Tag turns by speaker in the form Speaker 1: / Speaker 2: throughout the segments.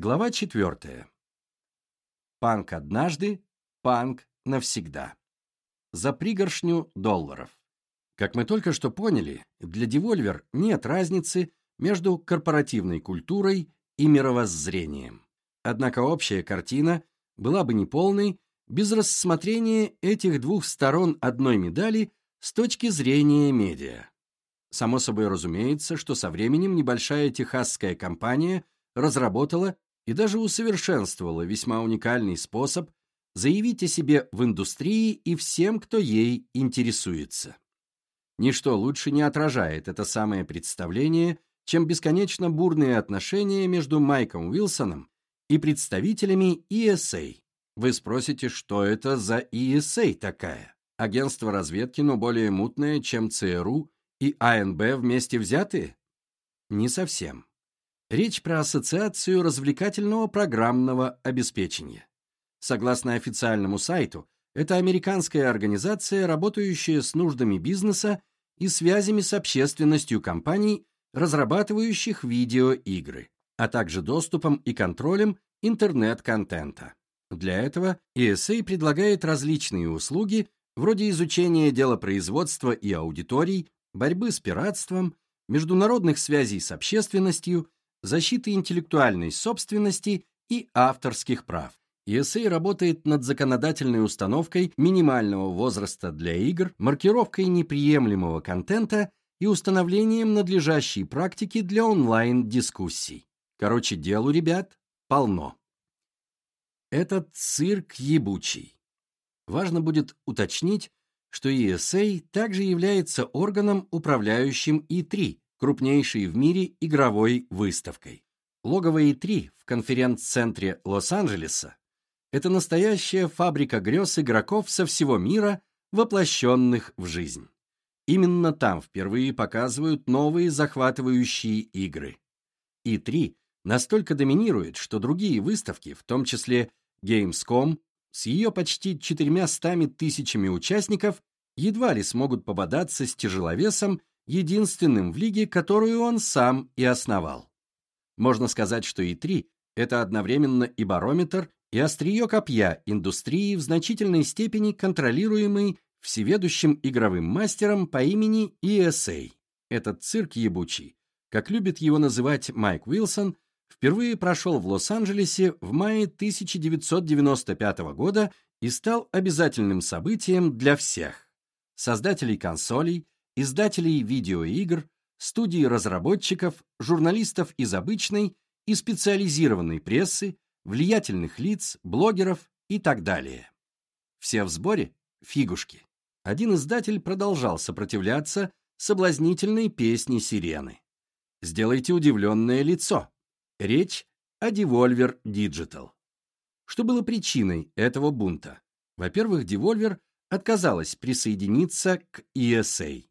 Speaker 1: Глава 4. Панк однажды, панк навсегда. За пригоршню долларов. Как мы только что поняли, для Devolver нет разницы между корпоративной культурой и мировоззрением. Однако общая картина была бы неполной без рассмотрения этих двух сторон одной медали с точки зрения медиа. Само собой разумеется, что со временем небольшая техасская компания разработала и даже усовершенствовала весьма уникальный способ заявить о себе в индустрии и всем, кто ей интересуется. Ничто лучше не отражает это самое представление, чем бесконечно бурные отношения между Майком Уилсоном и представителями ESA. Вы спросите, что это за ESA такая? Агентство разведки, но более мутное, чем ЦРУ и АНБ вместе взятые? Не совсем. Речь про Ассоциацию развлекательного программного обеспечения. Согласно официальному сайту, это американская организация, работающая с нуждами бизнеса и связями с общественностью компаний, разрабатывающих видеоигры, а также доступом и контролем интернет-контента. Для этого ESA предлагает различные услуги, вроде изучения дела производства и аудиторий, борьбы с пиратством, международных связей с общественностью, защиты интеллектуальной собственности и авторских прав. ESA работает над законодательной установкой минимального возраста для игр, маркировкой неприемлемого контента и установлением надлежащей практики для онлайн-дискуссий. Короче, делу, ребят, полно. Этот цирк ебучий. Важно будет уточнить, что ESA также является органом, управляющим E3, крупнейшей в мире игровой выставкой. Логово E3 в конференц-центре Лос-Анджелеса – это настоящая фабрика грез игроков со всего мира, воплощенных в жизнь. Именно там впервые показывают новые захватывающие игры. E3 настолько доминирует, что другие выставки, в том числе Gamescom, с ее почти 400 тысячами участников, едва ли смогут пободаться с тяжеловесом, единственным в лиге, которую он сам и основал. Можно сказать, что И3 — это одновременно и барометр, и острие копья индустрии в значительной степени контролируемый всеведущим игровым мастером по имени ESA. Этот цирк ебучий, как любит его называть Майк Уилсон, впервые прошел в Лос-Анджелесе в мае 1995 года и стал обязательным событием для всех – создателей консолей, издателей видеоигр, студий разработчиков, журналистов из обычной и специализированной прессы, влиятельных лиц, блогеров и так далее. Все в сборе? Фигушки. Один издатель продолжал сопротивляться соблазнительной песне сирены. Сделайте удивленное лицо. Речь о Devolver Digital. Что было причиной этого бунта? Во-первых, Devolver отказалась присоединиться к ESA,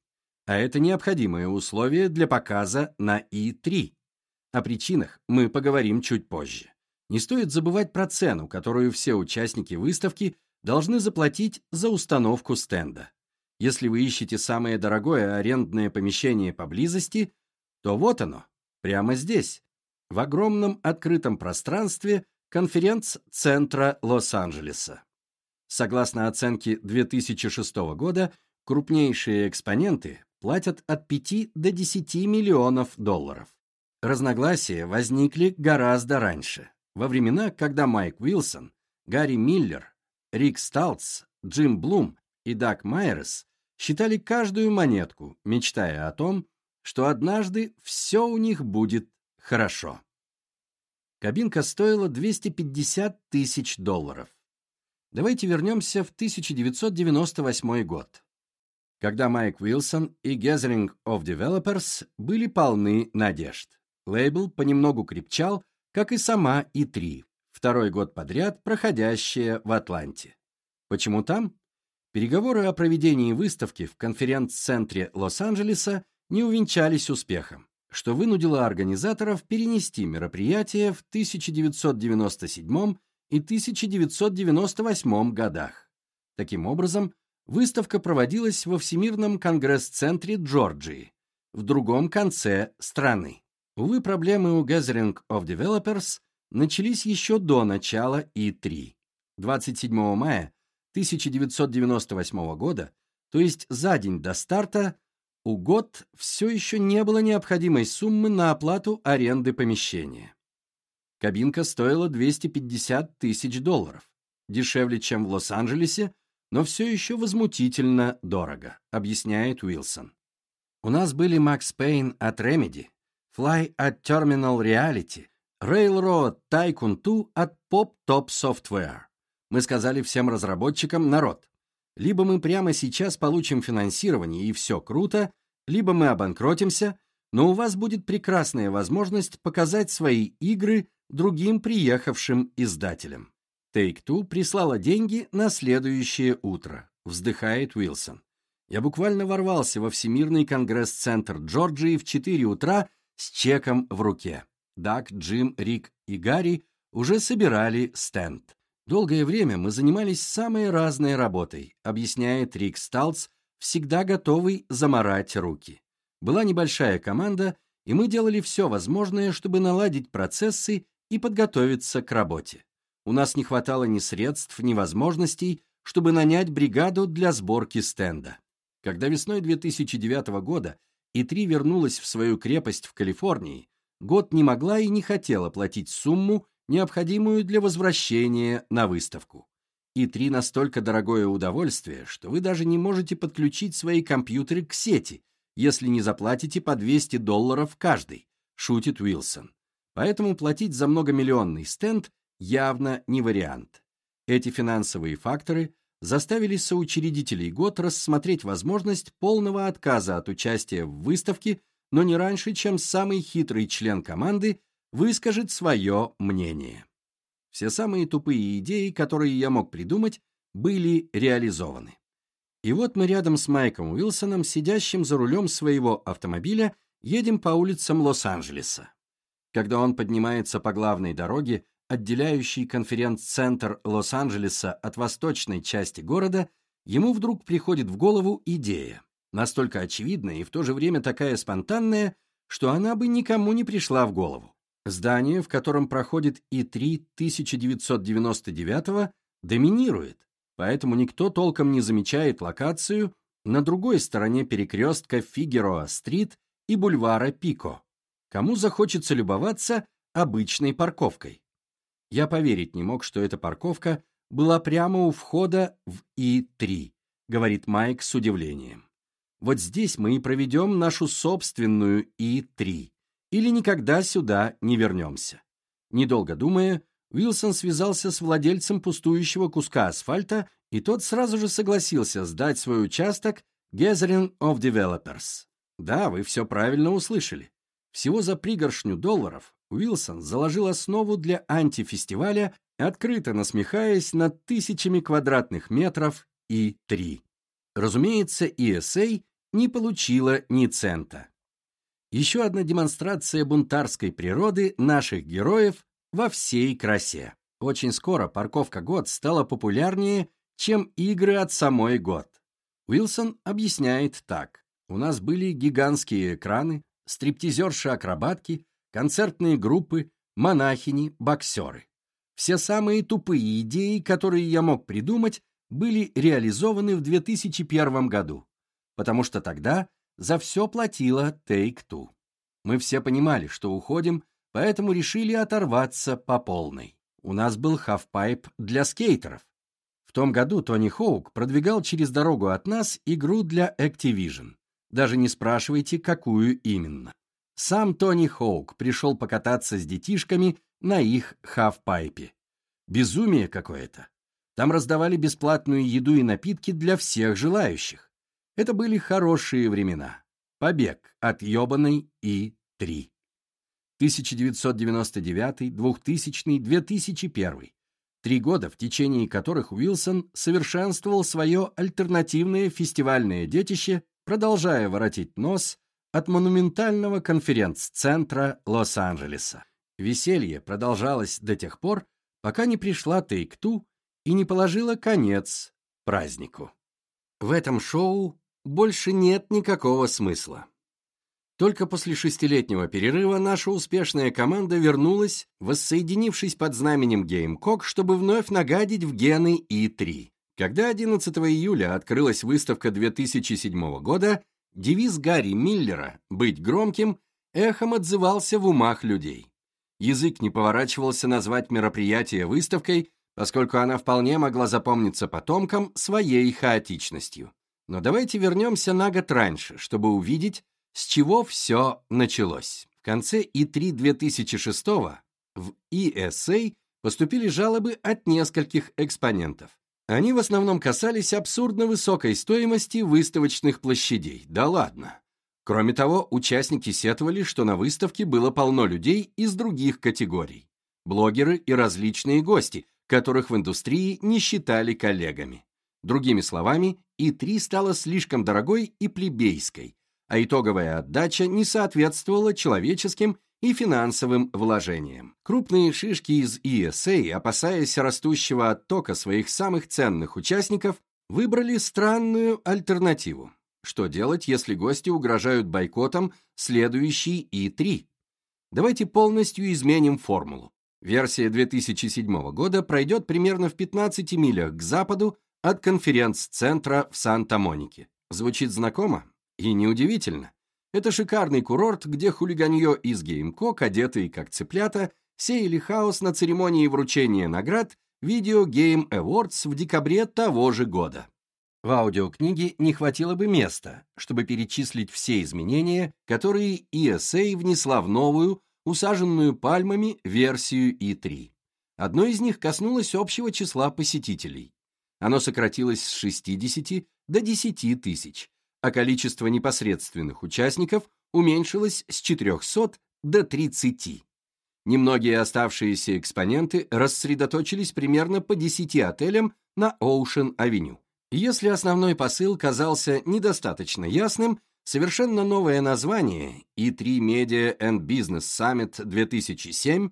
Speaker 1: а это необходимое условие для показа на E3. О причинах мы поговорим чуть позже. Не стоит забывать про цену, которую все участники выставки должны заплатить за установку стенда. Если вы ищете самое дорогое арендное помещение поблизости, то вот оно, прямо здесь, в огромном открытом пространстве конференц-центра Лос-Анджелеса. Согласно оценке 2006 года, крупнейшие экспоненты платят от 5 до 10 миллионов долларов. Разногласия возникли гораздо раньше, во времена, когда Майк Уилсон, Гарри Миллер, Рик Сталц, Джим Блум и Даг Майерс считали каждую монетку, мечтая о том, что однажды все у них будет Хорошо. Кабинка стоила 250 тысяч долларов. Давайте вернемся в 1998 год, когда Майк Уилсон и Gathering of Developers были полны надежд. Лейбл понемногу крепчал, как и сама И3, второй год подряд проходящая в Атланте. Почему там? Переговоры о проведении выставки в конференц-центре Лос-Анджелеса не увенчались успехом что вынудило организаторов перенести мероприятие в 1997 и 1998 годах. Таким образом, выставка проводилась во Всемирном конгресс-центре Джорджии, в другом конце страны. Увы, проблемы у Gathering of Developers начались еще до начала И-3. 27 мая 1998 года, то есть за день до старта, у ГОТ все еще не было необходимой суммы на оплату аренды помещения. Кабинка стоила 250 тысяч долларов, дешевле, чем в Лос-Анджелесе, но все еще возмутительно дорого, объясняет Уилсон. У нас были Макс Пейн от Remedy, Fly от Terminal Reality, Railroad Tycoon 2 от Pop Top Software. Мы сказали всем разработчикам, народ, либо мы прямо сейчас получим финансирование и все круто, либо мы обанкротимся, но у вас будет прекрасная возможность показать свои игры другим приехавшим издателям. Take-Two прислала деньги на следующее утро, вздыхает Уилсон. Я буквально ворвался во Всемирный конгресс-центр Джорджии в 4 утра с чеком в руке. Дак, Джим, Рик и Гарри уже собирали стенд. Долгое время мы занимались самой разной работой, объясняет Рик Сталц, всегда готовый заморать руки. Была небольшая команда, и мы делали все возможное, чтобы наладить процессы и подготовиться к работе. У нас не хватало ни средств, ни возможностей, чтобы нанять бригаду для сборки стенда. Когда весной 2009 года И3 вернулась в свою крепость в Калифорнии, год не могла и не хотела платить сумму, необходимую для возвращения на выставку. И3 настолько дорогое удовольствие, что вы даже не можете подключить свои компьютеры к сети, если не заплатите по 200 долларов каждый, шутит Уилсон. Поэтому платить за многомиллионный стенд явно не вариант. Эти финансовые факторы заставили соучредителей ГОТ рассмотреть возможность полного отказа от участия в выставке, но не раньше, чем самый хитрый член команды выскажет свое мнение. Все самые тупые идеи, которые я мог придумать, были реализованы. И вот мы рядом с Майком Уилсоном, сидящим за рулем своего автомобиля, едем по улицам Лос-Анджелеса. Когда он поднимается по главной дороге, отделяющей конференц-центр Лос-Анджелеса от восточной части города, ему вдруг приходит в голову идея, настолько очевидная и в то же время такая спонтанная, что она бы никому не пришла в голову. Здание, в котором проходит И-3 1999 доминирует, поэтому никто толком не замечает локацию на другой стороне перекрестка Фигероа-стрит и бульвара Пико. Кому захочется любоваться обычной парковкой? Я поверить не мог, что эта парковка была прямо у входа в И-3, говорит Майк с удивлением. Вот здесь мы и проведем нашу собственную И-3 или никогда сюда не вернемся. Недолго думая, Уилсон связался с владельцем пустующего куска асфальта, и тот сразу же согласился сдать свой участок Gathering of Developers. Да, вы все правильно услышали. Всего за пригоршню долларов Уилсон заложил основу для антифестиваля, открыто насмехаясь над тысячами квадратных метров и три. Разумеется, ESA не получила ни цента. Еще одна демонстрация бунтарской природы наших героев во всей красе. Очень скоро парковка год стала популярнее, чем игры от самой год. Уилсон объясняет так. У нас были гигантские экраны, стриптизерши-акробатки, концертные группы, монахини, боксеры. Все самые тупые идеи, которые я мог придумать, были реализованы в 2001 году, потому что тогда за все платила Take-Two. Мы все понимали, что уходим, поэтому решили оторваться по полной. У нас был хафпайп для скейтеров. В том году Тони Хоук продвигал через дорогу от нас игру для Activision. Даже не спрашивайте, какую именно. Сам Тони Хоук пришел покататься с детишками на их хафпайпе. Безумие какое-то. Там раздавали бесплатную еду и напитки для всех желающих. Это были хорошие времена. Побег от ёбаной E3. 1999, 2000, 2001. Три года, в течение которых Уилсон совершенствовал свое альтернативное фестивальное детище, продолжая воротить нос от монументального конференц-центра Лос-Анджелеса. Веселье продолжалось до тех пор, пока не пришла Take-Two и не положила конец празднику. В этом шоу больше нет никакого смысла. Только после шестилетнего перерыва наша успешная команда вернулась, воссоединившись под знаменем GameCock, чтобы вновь нагадить в гены И3. Когда 11 июля открылась выставка 2007 года, девиз Гарри Миллера «Быть громким» эхом отзывался в умах людей. Язык не поворачивался назвать мероприятие выставкой, поскольку она вполне могла запомниться потомкам своей хаотичностью. Но давайте вернемся на год раньше, чтобы увидеть, с чего все началось? В конце И3 2006 в ESA поступили жалобы от нескольких экспонентов. Они в основном касались абсурдно высокой стоимости выставочных площадей. Да ладно. Кроме того, участники сетовали, что на выставке было полно людей из других категорий. Блогеры и различные гости, которых в индустрии не считали коллегами. Другими словами, И3 стала слишком дорогой и плебейской, а итоговая отдача не соответствовала человеческим и финансовым вложениям. Крупные шишки из ESA, опасаясь растущего оттока своих самых ценных участников, выбрали странную альтернативу. Что делать, если гости угрожают бойкотом следующий E3? Давайте полностью изменим формулу. Версия 2007 года пройдет примерно в 15 милях к западу от конференц-центра в Санта-Монике. Звучит знакомо? И неудивительно. Это шикарный курорт, где хулиганье из Gamecock, одетые как цыплята, сеяли хаос на церемонии вручения наград Video Game Awards в декабре того же года. В аудиокниге не хватило бы места, чтобы перечислить все изменения, которые ESA внесла в новую, усаженную пальмами, версию E3. Одно из них коснулось общего числа посетителей. Оно сократилось с 60 до 10 тысяч, а количество непосредственных участников уменьшилось с 400 до 30. Немногие оставшиеся экспоненты рассредоточились примерно по 10 отелям на Оушен-авеню. Если основной посыл казался недостаточно ясным, совершенно новое название E3 Media and Business Summit 2007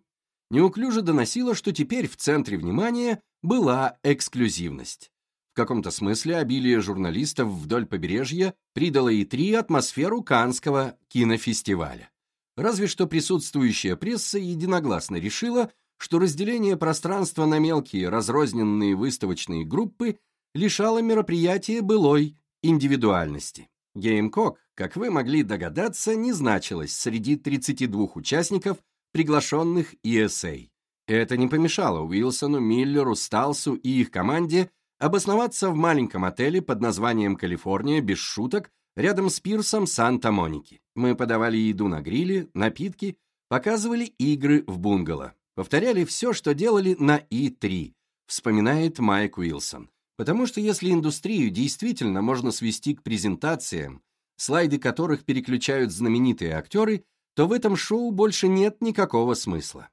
Speaker 1: неуклюже доносило, что теперь в центре внимания была эксклюзивность. В каком-то смысле обилие журналистов вдоль побережья придало E3 атмосферу Каннского кинофестиваля. Разве что присутствующая пресса единогласно решила, что разделение пространства на мелкие разрозненные выставочные группы лишало мероприятия былой индивидуальности. Gamecock, как вы могли догадаться, не значилось среди 32 участников, приглашенных ESA. Это не помешало Уилсону, Миллеру, Сталсу и их команде обосноваться в маленьком отеле под названием «Калифорния» без шуток рядом с пирсом Санта-Моники. Мы подавали еду на гриле, напитки, показывали игры в бунгало. Повторяли все, что делали на И3, вспоминает Майк Уилсон. Потому что если индустрию действительно можно свести к презентациям, слайды которых переключают знаменитые актеры, то в этом шоу больше нет никакого смысла.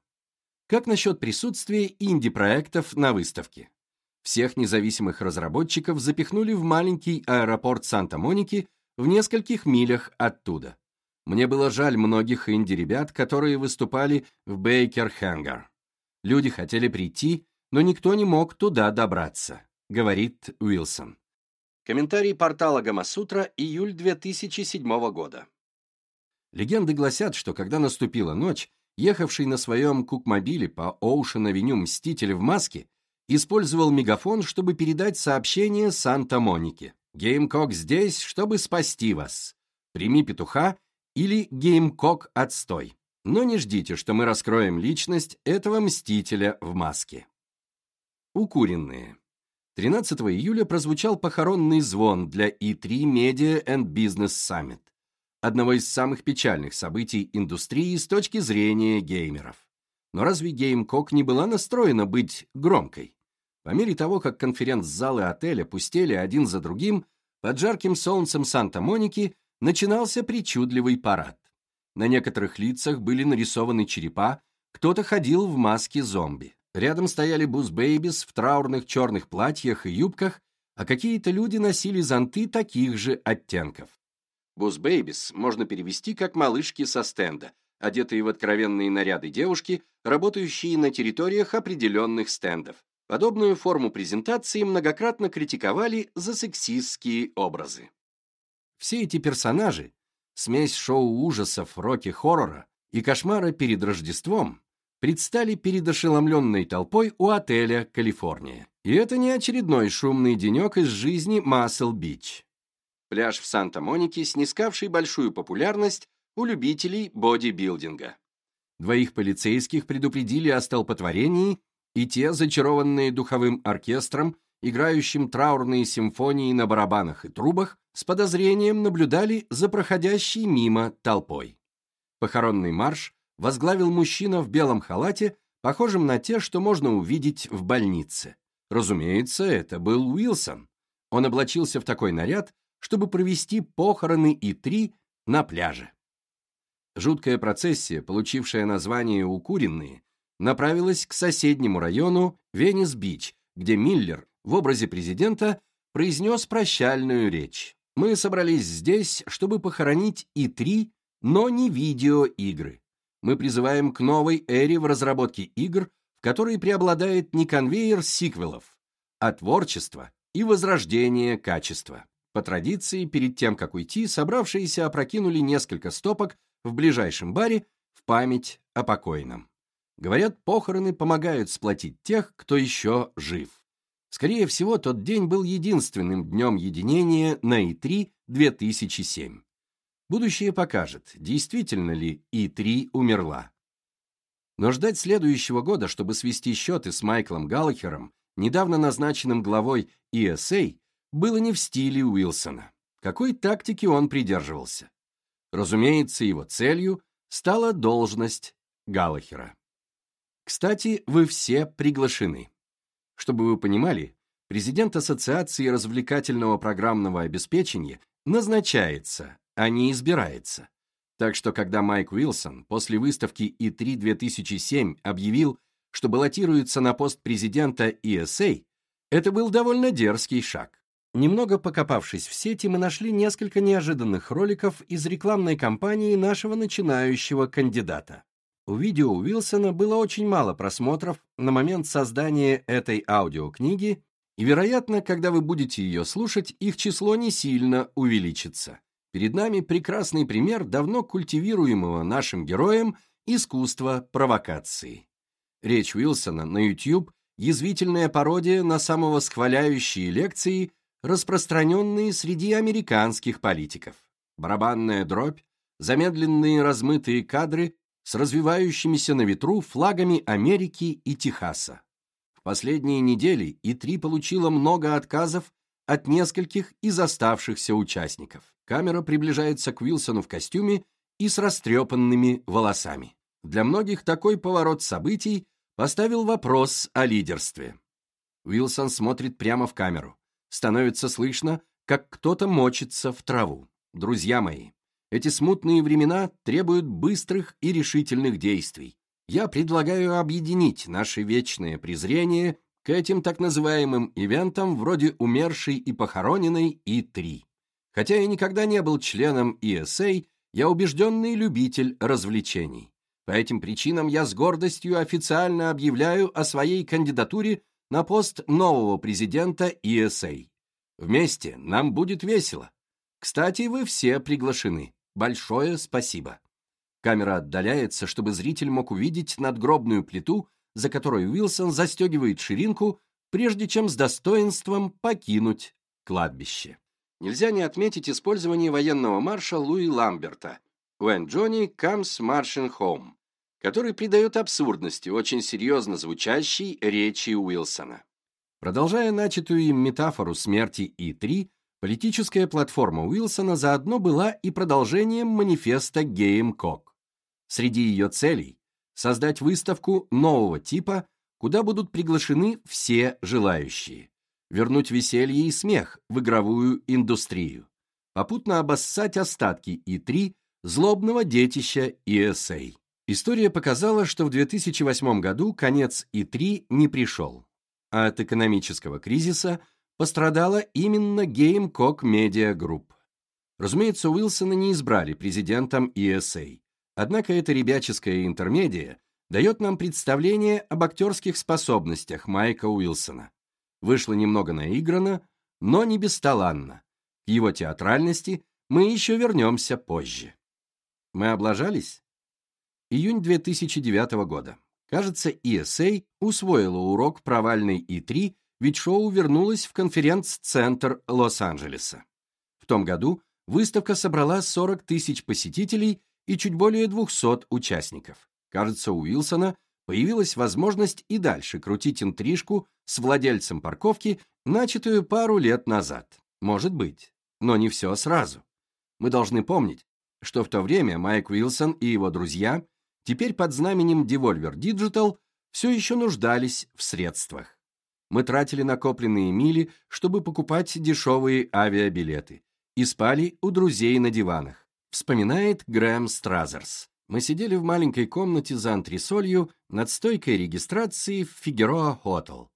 Speaker 1: Как насчет присутствия инди-проектов на выставке? Всех независимых разработчиков запихнули в маленький аэропорт Санта-Моники в нескольких милях оттуда. Мне было жаль многих инди-ребят, которые выступали в Бейкер-Хэнгар. Люди хотели прийти, но никто не мог туда добраться, говорит Уилсон. Комментарий портала Gamasutra, июль 2007 года. Легенды гласят, что когда наступила ночь, ехавший на своем кокмобиле по Оушен-авеню Мститель в маске использовал мегафон, чтобы передать сообщение Санта-Монике. «Gamecock здесь, чтобы спасти вас. Прими петуха» или «Gamecock отстой». Но не ждите, что мы раскроем личность этого мстителя в маске. Укуренные. 13 июля прозвучал похоронный звон для E3 Media and Business Summit, одного из самых печальных событий индустрии с точки зрения геймеров. Но разве GameCock не была настроена быть громкой? По мере того, как конференц-залы отеля пустели один за другим, под жарким солнцем Санта-Моники начинался причудливый парад. На некоторых лицах были нарисованы черепа, кто-то ходил в маске зомби. Рядом стояли booth babes в траурных черных платьях и юбках, а какие-то люди носили зонты таких же оттенков. Booth babes можно перевести как «малышки со стенда», одетые в откровенные наряды девушки, работающие на территориях определенных стендов. Подобную форму презентации многократно критиковали за сексистские образы. Все эти персонажи смесь шоу ужасов, роки-хоррора и кошмара перед Рождеством, предстали перед ошеломленной толпой у отеля «Калифорния». И это не очередной шумный денек из жизни Массел-Бич. Пляж в Санта-Монике, снискавший большую популярность у любителей бодибилдинга. Двоих полицейских предупредили о столпотворении, и те, зачарованные духовым оркестром, играющим траурные симфонии на барабанах и трубах, с подозрением наблюдали за проходящей мимо толпой. Похоронный марш возглавил мужчина в белом халате, похожем на те, что можно увидеть в больнице. Разумеется, это был Уилсон. Он облачился в такой наряд, чтобы провести похороны и три на пляже. Жуткая процессия, получившая название «Укуренные», направилась к соседнему району Венес-Бич, где Миллер в образе президента произнес прощальную речь. Мы собрались здесь, чтобы похоронить и три, но не видеоигры. Мы призываем к новой эре в разработке игр, в которой преобладает не конвейер сиквелов, а творчество и возрождение качества. По традиции, перед тем, как уйти, собравшиеся опрокинули несколько стопок в ближайшем баре в память о покойном. Говорят, похороны помогают сплотить тех, кто еще жив. Скорее всего, тот день был единственным днем единения на И3 2007. Будущее покажет, действительно ли И3 умерла. Но ждать следующего года, чтобы свести счеты с Майклом Галлахером, недавно назначенным главой ESA, было не в стиле Уилсона. Какой тактики он придерживался? Разумеется, его целью стала должность Галлахера. Кстати, вы все приглашены. Чтобы вы понимали, президент Ассоциации развлекательного программного обеспечения назначается, а не избирается. Так что, когда Майк Уилсон после выставки E3 2007 объявил, что баллотируется на пост президента ESA, это был довольно дерзкий шаг. Немного покопавшись в сети, мы нашли несколько неожиданных роликов из рекламной кампании нашего начинающего кандидата. У видео Уилсона было очень мало просмотров на момент создания этой аудиокниги, и, вероятно, когда вы будете ее слушать, их число не сильно увеличится. Перед нами прекрасный пример давно культивируемого нашим героем искусства провокации. Речь Уилсона на YouTube – язвительная пародия на самовосхваляющие лекции – распространенные среди американских политиков. Барабанная дробь, замедленные размытые кадры с развивающимися на ветру флагами Америки и Техаса. В последние недели И3 получила много отказов от нескольких из оставшихся участников. Камера приближается к Уилсону в костюме и с растрепанными волосами. Для многих такой поворот событий поставил вопрос о лидерстве. Уилсон смотрит прямо в камеру. Становится слышно, как кто-то мочится в траву. Друзья мои, эти смутные времена требуют быстрых и решительных действий. Я предлагаю объединить наше вечное презрение к этим так называемым ивентам вроде умершей и похороненной И-3. Хотя я никогда не был членом ESA, я убежденный любитель развлечений. По этим причинам я с гордостью официально объявляю о своей кандидатуре на пост нового президента ESA. Вместе нам будет весело. Кстати, вы все приглашены. Большое спасибо. Камера отдаляется, чтобы зритель мог увидеть надгробную плиту, за которой Уилсон застегивает ширинку, прежде чем с достоинством покинуть кладбище. Нельзя не отметить использование военного марша Луи Ламберта «When Johnny comes marching home», который придает абсурдности очень серьезно звучащей речи Уилсона. Продолжая начатую им метафору смерти И-3, политическая платформа Уилсона заодно была и продолжением манифеста Гейм Кок. Среди ее целей – создать выставку нового типа, куда будут приглашены все желающие, вернуть веселье и смех в игровую индустрию, попутно обоссать остатки И-3 злобного детища ESA. История показала, что в 2008 году конец И3 не пришел, а от экономического кризиса пострадала именно Gamecock Media Group. Разумеется, Уилсона не избрали президентом ESA, однако эта ребяческая интермедия дает нам представление об актерских способностях Майка Уилсона. Вышло немного наигранно, но не бесталанно. К его театральности мы еще вернемся позже. Мы облажались? Июнь 2009 года. Кажется, ESA усвоила урок провальной И-3, ведь шоу вернулось в конференц-центр Лос-Анджелеса. В том году выставка собрала 40 тысяч посетителей и чуть более 200 участников. Кажется, у Уилсона появилась возможность и дальше крутить интрижку с владельцем парковки, начатую пару лет назад. Может быть, но не все сразу. Мы должны помнить, что в то время Майк Уилсон и его друзья, теперь под знаменем Devolver Digital, все еще нуждались в средствах. Мы тратили накопленные мили, чтобы покупать дешевые авиабилеты, и спали у друзей на диванах, вспоминает Грэм Стразерс. Мы сидели в маленькой комнате за антресолью над стойкой регистрации в Фигероа Хотел,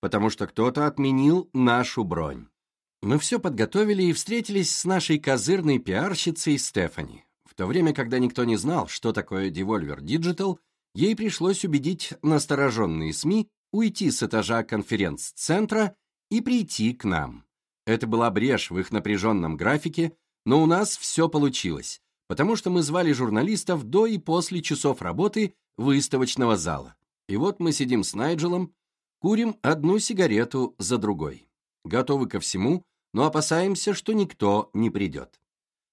Speaker 1: потому что кто-то отменил нашу бронь. Мы все подготовили и встретились с нашей козырной пиарщицей Стефани. В то время, когда никто не знал, что такое Devolver Digital, ей пришлось убедить настороженные СМИ уйти с этажа конференц-центра и прийти к нам. Это была брешь в их напряженном графике, но у нас все получилось, потому что мы звали журналистов до и после часов работы выставочного зала. И вот мы сидим с Найджелом, курим одну сигарету за другой. Готовы ко всему, но опасаемся, что никто не придет.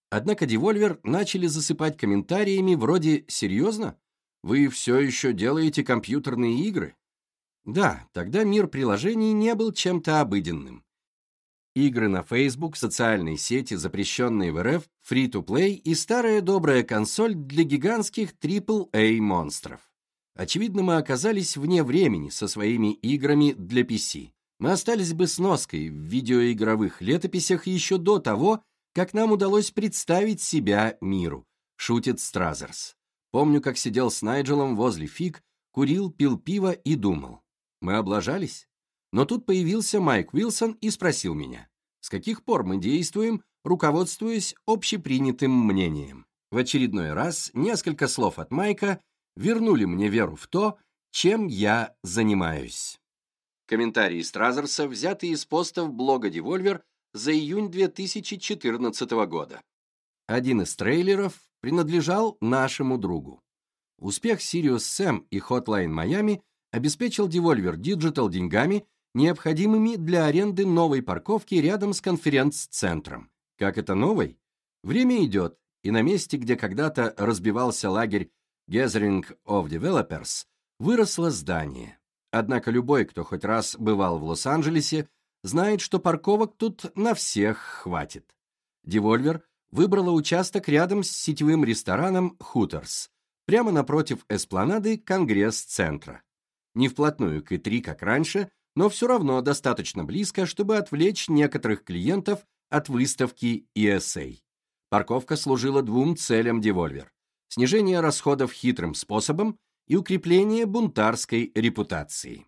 Speaker 1: Однако Devolver начали засыпать комментариями вроде «Серьезно? Вы все еще делаете компьютерные игры?» Да, тогда мир приложений не был чем-то обыденным. Игры на Facebook, социальные сети, запрещенные в РФ, free-to-play и старая добрая консоль для гигантских AAA-монстров. Очевидно, мы оказались вне времени со своими играми для PC. Мы остались бы сноской в видеоигровых летописях еще до того, как нам удалось представить себя миру, шутит Стразерс. Помню, как сидел с Найджелом возле фиг, курил, пил пиво и думал. Мы облажались? Но тут появился Майк Уилсон и спросил меня, с каких пор мы действуем, руководствуясь общепринятым мнением. В очередной раз несколько слов от Майка вернули мне веру в то, чем я занимаюсь. Комментарии Стразерса взяты из постов блога Devolver за июнь 2014 года. Один из трейлеров принадлежал нашему другу. Успех Sirius Sam и Hotline Miami обеспечил Devolver Digital деньгами, необходимыми для аренды новой парковки рядом с конференц-центром. Как это новой? Время идет, и на месте, где когда-то разбивался лагерь Gathering of Developers, выросло здание. Однако любой, кто хоть раз бывал в Лос-Анджелесе, знает, что парковок тут на всех хватит. Devolver выбрала участок рядом с сетевым рестораном Hooters, прямо напротив эспланады Конгресс-центра. Не вплотную к И3, как раньше, но все равно достаточно близко, чтобы отвлечь некоторых клиентов от выставки ESA. Парковка служила двум целям Devolver – снижение расходов хитрым способом и укрепление бунтарской репутации.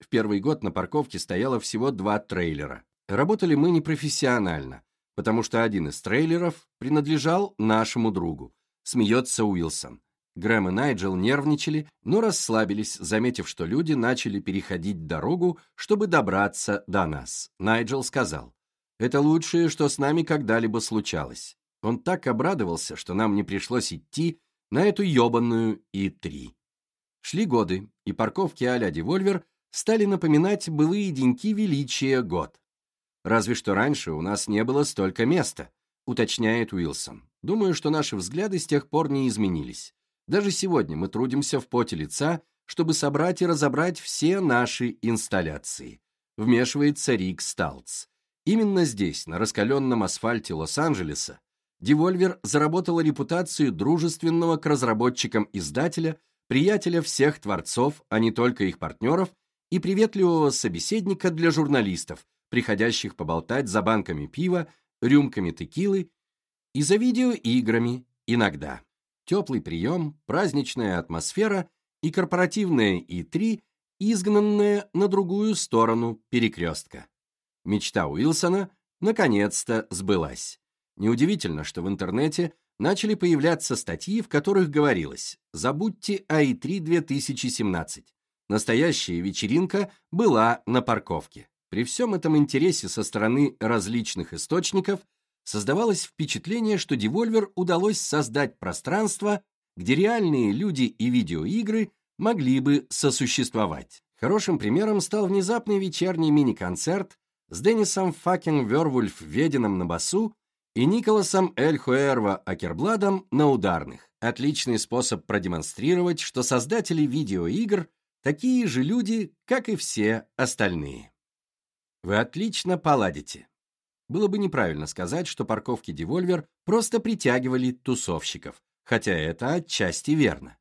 Speaker 1: В первый год на парковке стояло всего два трейлера. Работали мы непрофессионально, потому что один из трейлеров принадлежал нашему другу, смеется Уилсон. Грэм и Найджел нервничали, но расслабились, заметив, что люди начали переходить дорогу, чтобы добраться до нас. Найджел сказал, «Это лучшее, что с нами когда-либо случалось». Он так обрадовался, что нам не пришлось идти на эту ебаную E3. Шли годы, и парковки а-ля Devolver стали напоминать былые деньки величия GOD. Разве что раньше у нас не было столько места, уточняет Уилсон. Думаю, что наши взгляды с тех пор не изменились. Даже сегодня мы трудимся в поте лица, чтобы собрать и разобрать все наши инсталляции. Вмешивается Рик Сталц. Именно здесь, на раскаленном асфальте Лос-Анджелеса, Devolver заработала репутацию дружественного к разработчикам издателя, приятеля всех творцов, а не только их партнеров, и приветливого собеседника для журналистов, приходящих поболтать за банками пива, рюмками текилы и за видеоиграми иногда теплый прием, праздничная атмосфера и корпоративная И3, изгнанная на другую сторону перекрестка. Мечта Уилсона наконец-то сбылась. Неудивительно, что в интернете начали появляться статьи, в которых говорилось «Забудьте АИ-3 2017». Настоящая вечеринка была на парковке. При всем этом интересе со стороны различных источников создавалось впечатление, что Devolver удалось создать пространство, где реальные люди и видеоигры могли бы сосуществовать. Хорошим примером стал внезапный вечерний мини-концерт с Деннисом Факин Вервульф Ведином на басу и Николасом Эль Хуэрво Акербладом на ударных. Отличный способ продемонстрировать, что создатели видеоигр такие же люди, как и все остальные. Вы отлично поладите. Было бы неправильно сказать, что парковки Devolver просто притягивали тусовщиков, хотя это отчасти верно.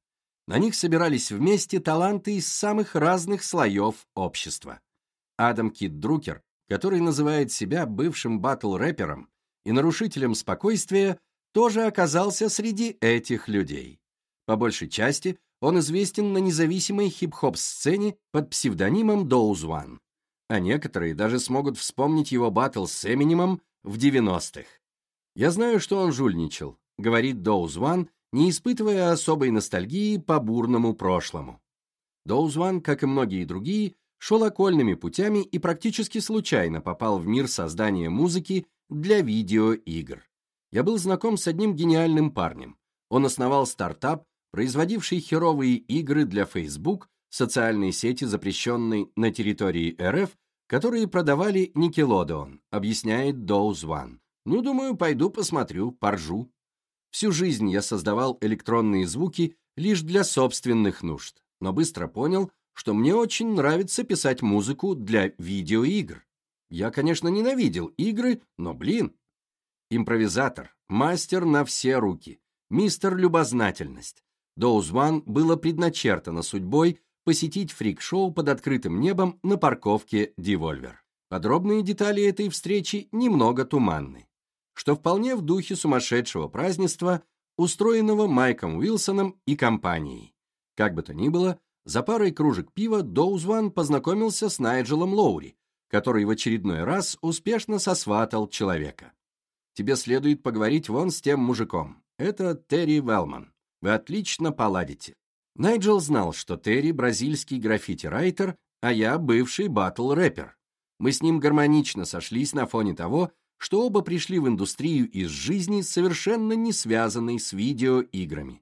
Speaker 1: На них собирались вместе таланты из самых разных слоев общества. Адам Кит Друкер, который называет себя бывшим батл-рэпером и нарушителем спокойствия, тоже оказался среди этих людей. По большей части он известен на независимой хип-хоп-сцене под псевдонимом Доуз One, а некоторые даже смогут вспомнить его батл с Эминемом в 90-х. «Я знаю, что он жульничал», — говорит Доуз One, не испытывая особой ностальгии по бурному прошлому. Доузван, как и многие другие, шел окольными путями и практически случайно попал в мир создания музыки для видеоигр. Я был знаком с одним гениальным парнем. Он основал стартап, производивший херовые игры для Facebook, социальной сети, запрещенной на территории РФ, которые продавали Nickelodeon, объясняет Доузван. Ну, думаю, пойду посмотрю, поржу. Всю жизнь я создавал электронные звуки лишь для собственных нужд, но быстро понял, что мне очень нравится писать музыку для видеоигр. Я, конечно, ненавидел игры, но, блин. Импровизатор, мастер на все руки, мистер любознательность. Доузван было предначертано судьбой посетить фрик-шоу под открытым небом на парковке Devolver. Подробные детали этой встречи немного туманны что вполне в духе сумасшедшего празднества, устроенного Майком Уилсоном и компанией. Как бы то ни было, за парой кружек пива Доузван познакомился с Найджелом Лоури, который в очередной раз успешно сосватал человека. «Тебе следует поговорить вон с тем мужиком. Это Терри Велман. Вы отлично поладите». Найджел знал, что Терри – бразильский граффити-райтер, а я – бывший батл-рэпер. Мы с ним гармонично сошлись на фоне того, что оба пришли в индустрию из жизни, совершенно не связанной с видеоиграми.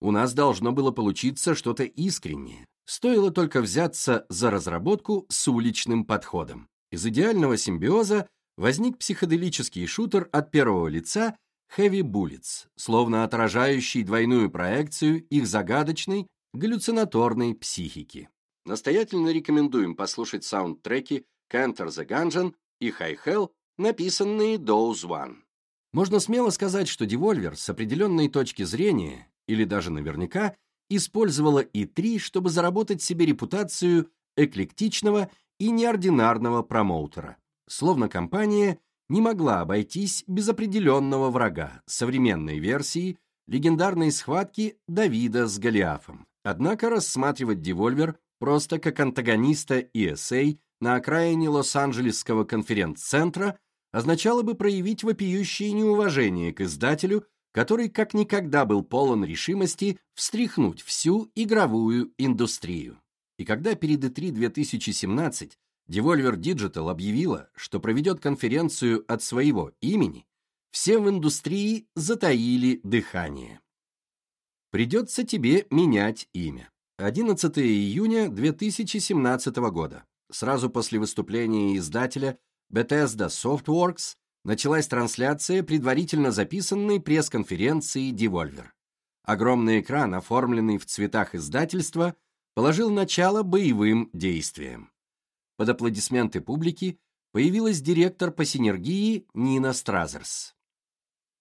Speaker 1: У нас должно было получиться что-то искреннее. Стоило только взяться за разработку с уличным подходом. Из идеального симбиоза возник психоделический шутер от первого лица Heavy Bullets, словно отражающий двойную проекцию их загадочной, галлюцинаторной психики. Настоятельно рекомендуем послушать саундтреки Canter the Gungeon и High Hell написанные Dows One. Можно смело сказать, что Devolver с определенной точки зрения, или даже наверняка, использовала И3, чтобы заработать себе репутацию эклектичного и неординарного промоутера. Словно компания не могла обойтись без определенного врага, современной версии легендарной схватки Давида с Голиафом. Однако рассматривать Devolver просто как антагониста ESA на окраине Лос-Анджелесского конференц-центра означало бы проявить вопиющее неуважение к издателю, который как никогда был полон решимости встряхнуть всю игровую индустрию. И когда перед E3 2017 Devolver Digital объявила, что проведет конференцию от своего имени, все в индустрии затаили дыхание. Придется тебе менять имя. 11 июня 2017 года. Сразу после выступления издателя Bethesda Softworks началась трансляция предварительно записанной пресс-конференции Devolver. Огромный экран, оформленный в цветах издательства, положил начало боевым действиям. Под аплодисменты публики появилась директор по синергии Нина Стразерс.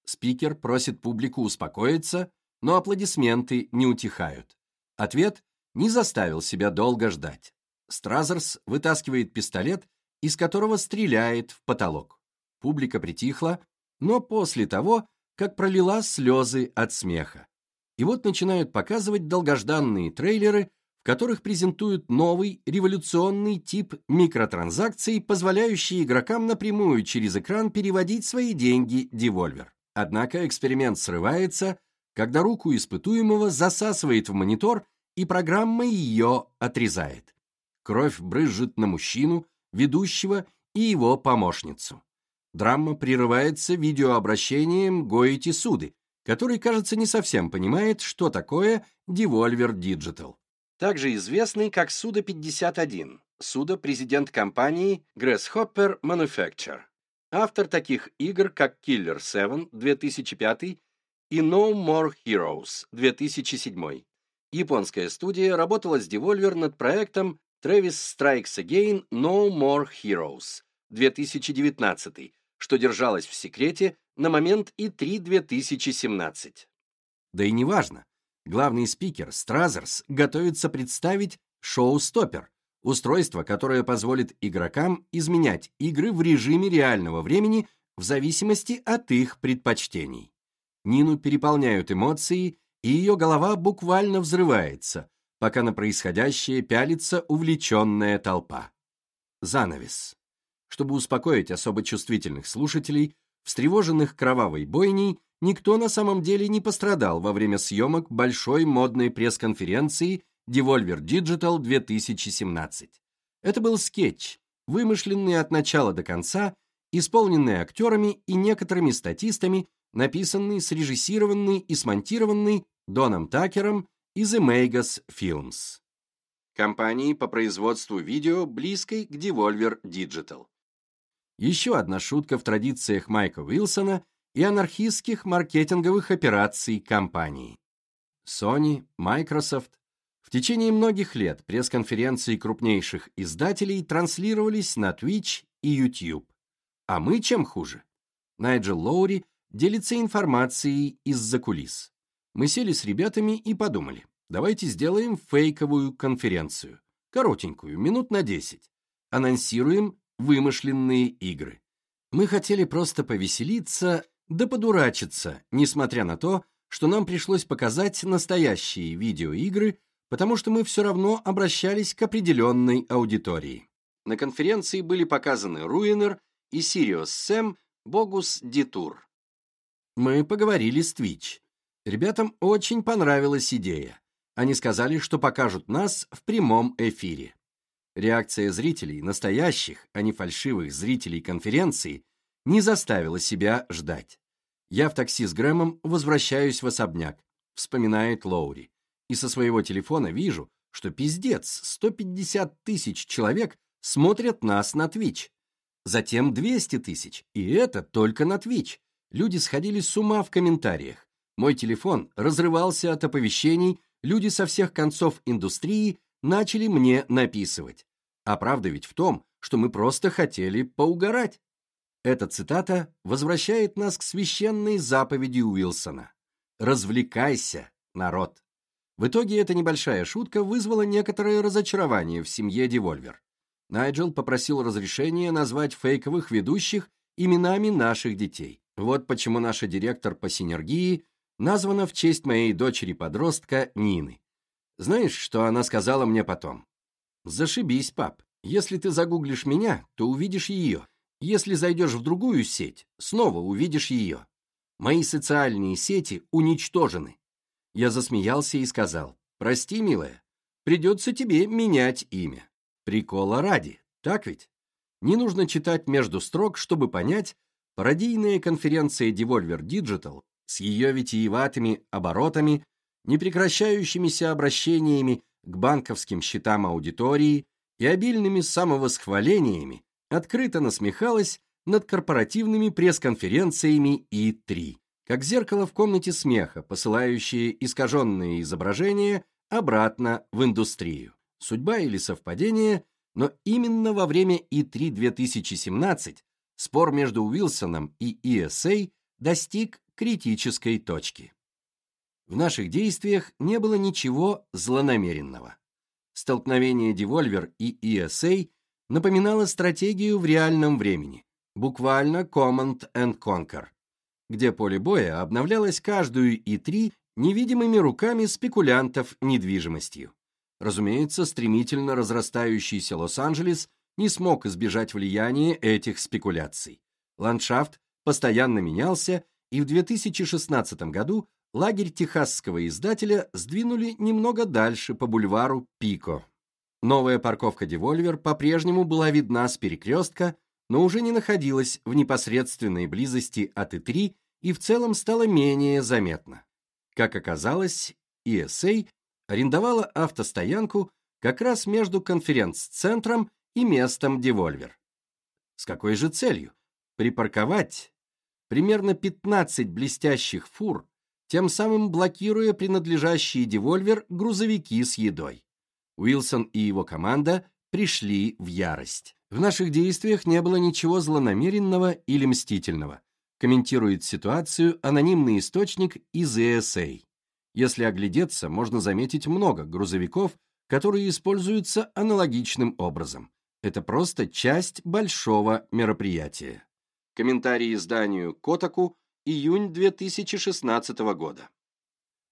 Speaker 1: Спикер просит публику успокоиться, но аплодисменты не утихают. Ответ не заставил себя долго ждать. Стразерс вытаскивает пистолет из которого стреляет в потолок. Публика притихла, но после того, как пролила слезы от смеха. И вот начинают показывать долгожданные трейлеры, которых презентуют новый революционный тип микротранзакций, позволяющий игрокам напрямую через экран переводить свои деньги Devolver. Однако эксперимент срывается, когда руку испытуемого засасывает в монитор, и программа ее отрезает. Кровь брызжет на мужчину, ведущего и его помощницу. Драма прерывается видеообращением Гоити Суды, который, кажется, не совсем понимает, что такое Devolver Digital. Также известный как Суда-51, Суда – президент компании Grasshopper Manufacture. Автор таких игр, как Killer 7 2005 и No More Heroes 2007. Японская студия работала с Devolver над проектом Travis Strikes Again No More Heroes 2019, что держалось в секрете на момент И3 2017. Да и неважно. Главный спикер Стразерс готовится представить шоу-стоппер, устройство, которое позволит игрокам изменять игры в режиме реального времени в зависимости от их предпочтений. Нину переполняют эмоции, и ее голова буквально взрывается, пока на происходящее пялится увлеченная толпа. Занавес. Чтобы успокоить особо чувствительных слушателей, встревоженных кровавой бойней, никто на самом деле не пострадал во время съемок большой модной пресс-конференции Devolver Digital 2017. Это был скетч, вымышленный от начала до конца, исполненный актерами и некоторыми статистами, написанный, срежиссированный и смонтированный Доном Такером из Imagus Films, компании по производству видео, близкой к Devolver Digital. Еще одна шутка в традициях Майка Уилсона и анархистских маркетинговых операций компании. Sony, Microsoft. В течение многих лет пресс-конференции крупнейших издателей транслировались на Twitch и YouTube. А мы чем хуже? Найджел Лоури делится информацией из-за кулис. Мы сели с ребятами и подумали, давайте сделаем фейковую конференцию. Коротенькую, минут на 10. Анонсируем вымышленные игры. Мы хотели просто повеселиться да подурачиться, несмотря на то, что нам пришлось показать настоящие видеоигры, потому что мы все равно обращались к определенной аудитории. На конференции были показаны Ruiner и Sirius Sam Bogus Detour. Мы поговорили с Twitch. Ребятам очень понравилась идея. Они сказали, что покажут нас в прямом эфире. Реакция зрителей, настоящих, а не фальшивых зрителей конференции, не заставила себя ждать. Я в такси с Грэмом возвращаюсь в особняк, вспоминает Лоури, и со своего телефона вижу, что пиздец, 150 тысяч человек смотрят нас на Twitch. Затем 200 тысяч, и это только на Twitch. Люди сходили с ума в комментариях. Мой телефон разрывался от оповещений, люди со всех концов индустрии начали мне написывать. А правда ведь в том, что мы просто хотели поугарать. Эта цитата возвращает нас к священной заповеди Уилсона. «Развлекайся, народ». В итоге эта небольшая шутка вызвала некоторое разочарование в семье Devolver. Найджел попросил разрешения назвать фейковых ведущих именами наших детей. Вот почему наша директор по синергии названа в честь моей дочери-подростка Нины. Знаешь, что она сказала мне потом? Зашибись, пап. Если ты загуглишь меня, то увидишь ее. Если зайдешь в другую сеть, снова увидишь ее. Мои социальные сети уничтожены. Я засмеялся и сказал, прости, милая, придется тебе менять имя. Прикола ради, так ведь? Не нужно читать между строк, чтобы понять, пародийная конференция Devolver Digital с ее витиеватыми оборотами непрекращающимися обращениями к банковским счетам аудитории и обильными самовосхвалениями открыто насмехалась над корпоративными пресс-конференциями И3, как зеркало в комнате смеха, посылающее искаженные изображения обратно в индустрию. Судьба или совпадение, но именно во время И3 2017 спор между Уилсоном и ESA достиг критической точки. В наших действиях не было ничего злонамеренного. Столкновение Devolver и ESA напоминало стратегию в реальном времени, буквально Command and Conquer, где поле боя обновлялось каждую И3 невидимыми руками спекулянтов недвижимостью. Разумеется, стремительно разрастающийся Лос-Анджелес не смог избежать влияния этих спекуляций. Ландшафт постоянно менялся, и в 2016 году лагерь техасского издателя сдвинули немного дальше по бульвару Пико. Новая парковка Devolver по-прежнему была видна с перекрестка, но уже не находилась в непосредственной близости от E3 и в целом стала менее заметна. Как оказалось, ESA арендовала автостоянку как раз между конференц-центром и местом Devolver. С какой же целью? Припарковать примерно 15 блестящих фур, тем самым блокируя принадлежащие Devolver грузовики с едой. Уилсон и его команда пришли в ярость. В наших действиях не было ничего злонамеренного или мстительного, комментирует ситуацию анонимный источник из ESA. Если оглядеться, можно заметить много грузовиков, которые используются аналогичным образом. Это просто часть большого мероприятия. Комментарий изданию Котаку, июнь 2016 года.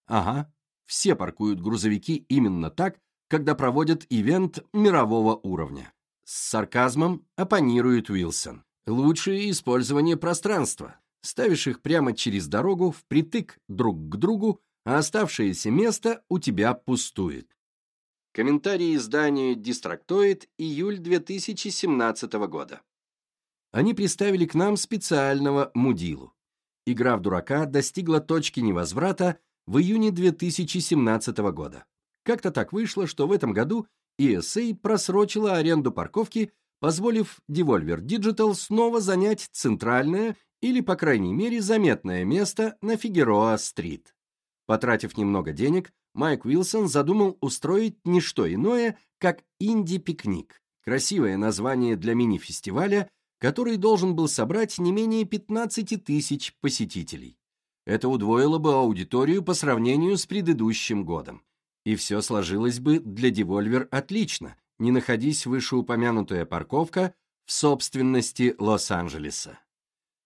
Speaker 1: Ага, все паркуют грузовики именно так, когда проводят ивент мирового уровня. С сарказмом оппонирует Уилсон. Лучшее использование пространства. Ставишь их прямо через дорогу, впритык друг к другу, а оставшееся место у тебя пустует. Комментарий изданию Дистрактоид, июль 2017 года. Они приставили к нам специального мудилу. Игра в дурака достигла точки невозврата в июне 2017 года. Как-то так вышло, что в этом году ESA просрочила аренду парковки, позволив Devolver Digital снова занять центральное или, по крайней мере, заметное место на Фигероа-стрит. Потратив немного денег, Майк Уилсон задумал устроить не что иное, как инди-пикник. Красивое название для мини-фестиваля, который должен был собрать не менее 15 тысяч посетителей. Это удвоило бы аудиторию по сравнению с предыдущим годом. И все сложилось бы для Devolver отлично, не находись вышеупомянутая парковка в собственности Лос-Анджелеса.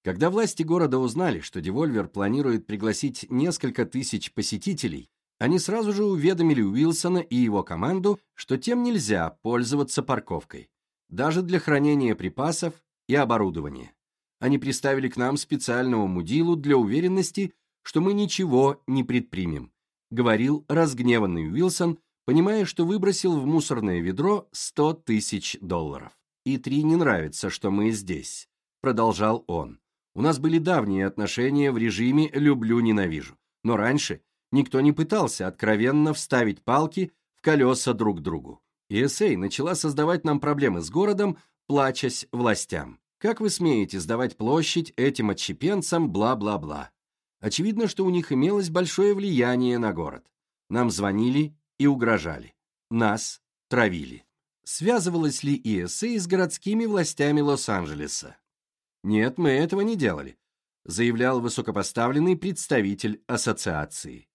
Speaker 1: Когда власти города узнали, что Devolver планирует пригласить несколько тысяч посетителей, они сразу же уведомили Уилсона и его команду, что тем нельзя пользоваться парковкой, даже для хранения припасов и оборудования. Они приставили к нам специального мудилу для уверенности, что мы ничего не предпримем, говорил разгневанный Уилсон, понимая, что выбросил в мусорное ведро 100 тысяч долларов. «И три не нравится, что мы здесь», — продолжал он. «У нас были давние отношения в режиме «люблю-ненавижу», но раньше никто не пытался откровенно вставить палки в колеса друг другу. ESA начала создавать нам проблемы с городом, плачась властям. Как вы смеете сдавать площадь этим отщепенцам, бла-бла-бла? Очевидно, что у них имелось большое влияние на город. Нам звонили и угрожали. Нас травили. Связывалась ли ESA с городскими властями Лос-Анджелеса? Нет, мы этого не делали, заявлял высокопоставленный представитель ассоциации.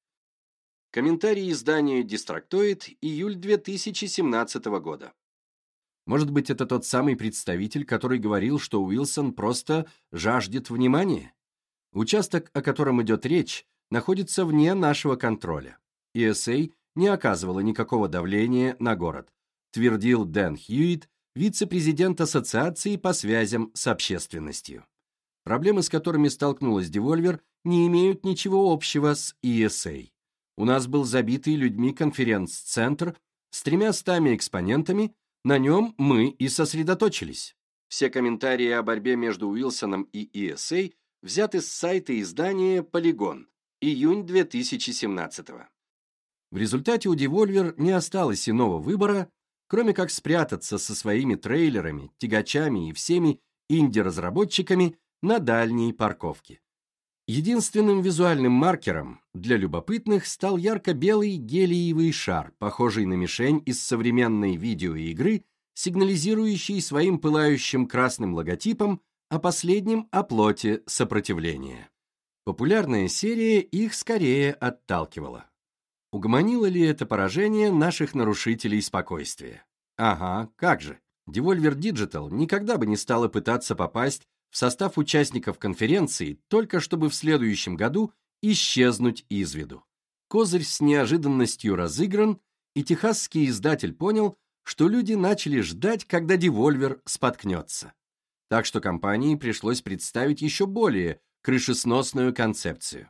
Speaker 1: Комментарий изданию Дистрактоид, июль 2017 года. Может быть, это тот самый представитель, который говорил, что Уилсон просто жаждет внимания? Участок, о котором идет речь, находится вне нашего контроля. ESA не оказывала никакого давления на город, твердил Дэн Хьюитт, вице-президент Ассоциации по связям с общественностью. Проблемы, с которыми столкнулась Devolver, не имеют ничего общего с ESA. У нас был забитый людьми конференц-центр с тремя стами экспонентами, на нем мы и сосредоточились. Все комментарии о борьбе между Уилсоном и ESA взяты с сайта издания «Полигон», июнь 2017 -го. В результате у Devolver не осталось иного выбора, кроме как спрятаться со своими трейлерами, тягачами и всеми инди-разработчиками на дальней парковке. Единственным визуальным маркером для любопытных стал ярко-белый гелиевый шар, похожий на мишень из современной видеоигры, сигнализирующий своим пылающим красным логотипом о последнем оплоте сопротивления. Популярная серия их скорее отталкивала. Угомонило ли это поражение наших нарушителей спокойствия? Ага, как же. Devolver Digital никогда бы не стала пытаться попасть в состав участников конференции только чтобы в следующем году исчезнуть из виду. Козырь с неожиданностью разыгран, и техасский издатель понял, что люди начали ждать, когда Devolver споткнется так что компании пришлось представить еще более крышесносную концепцию.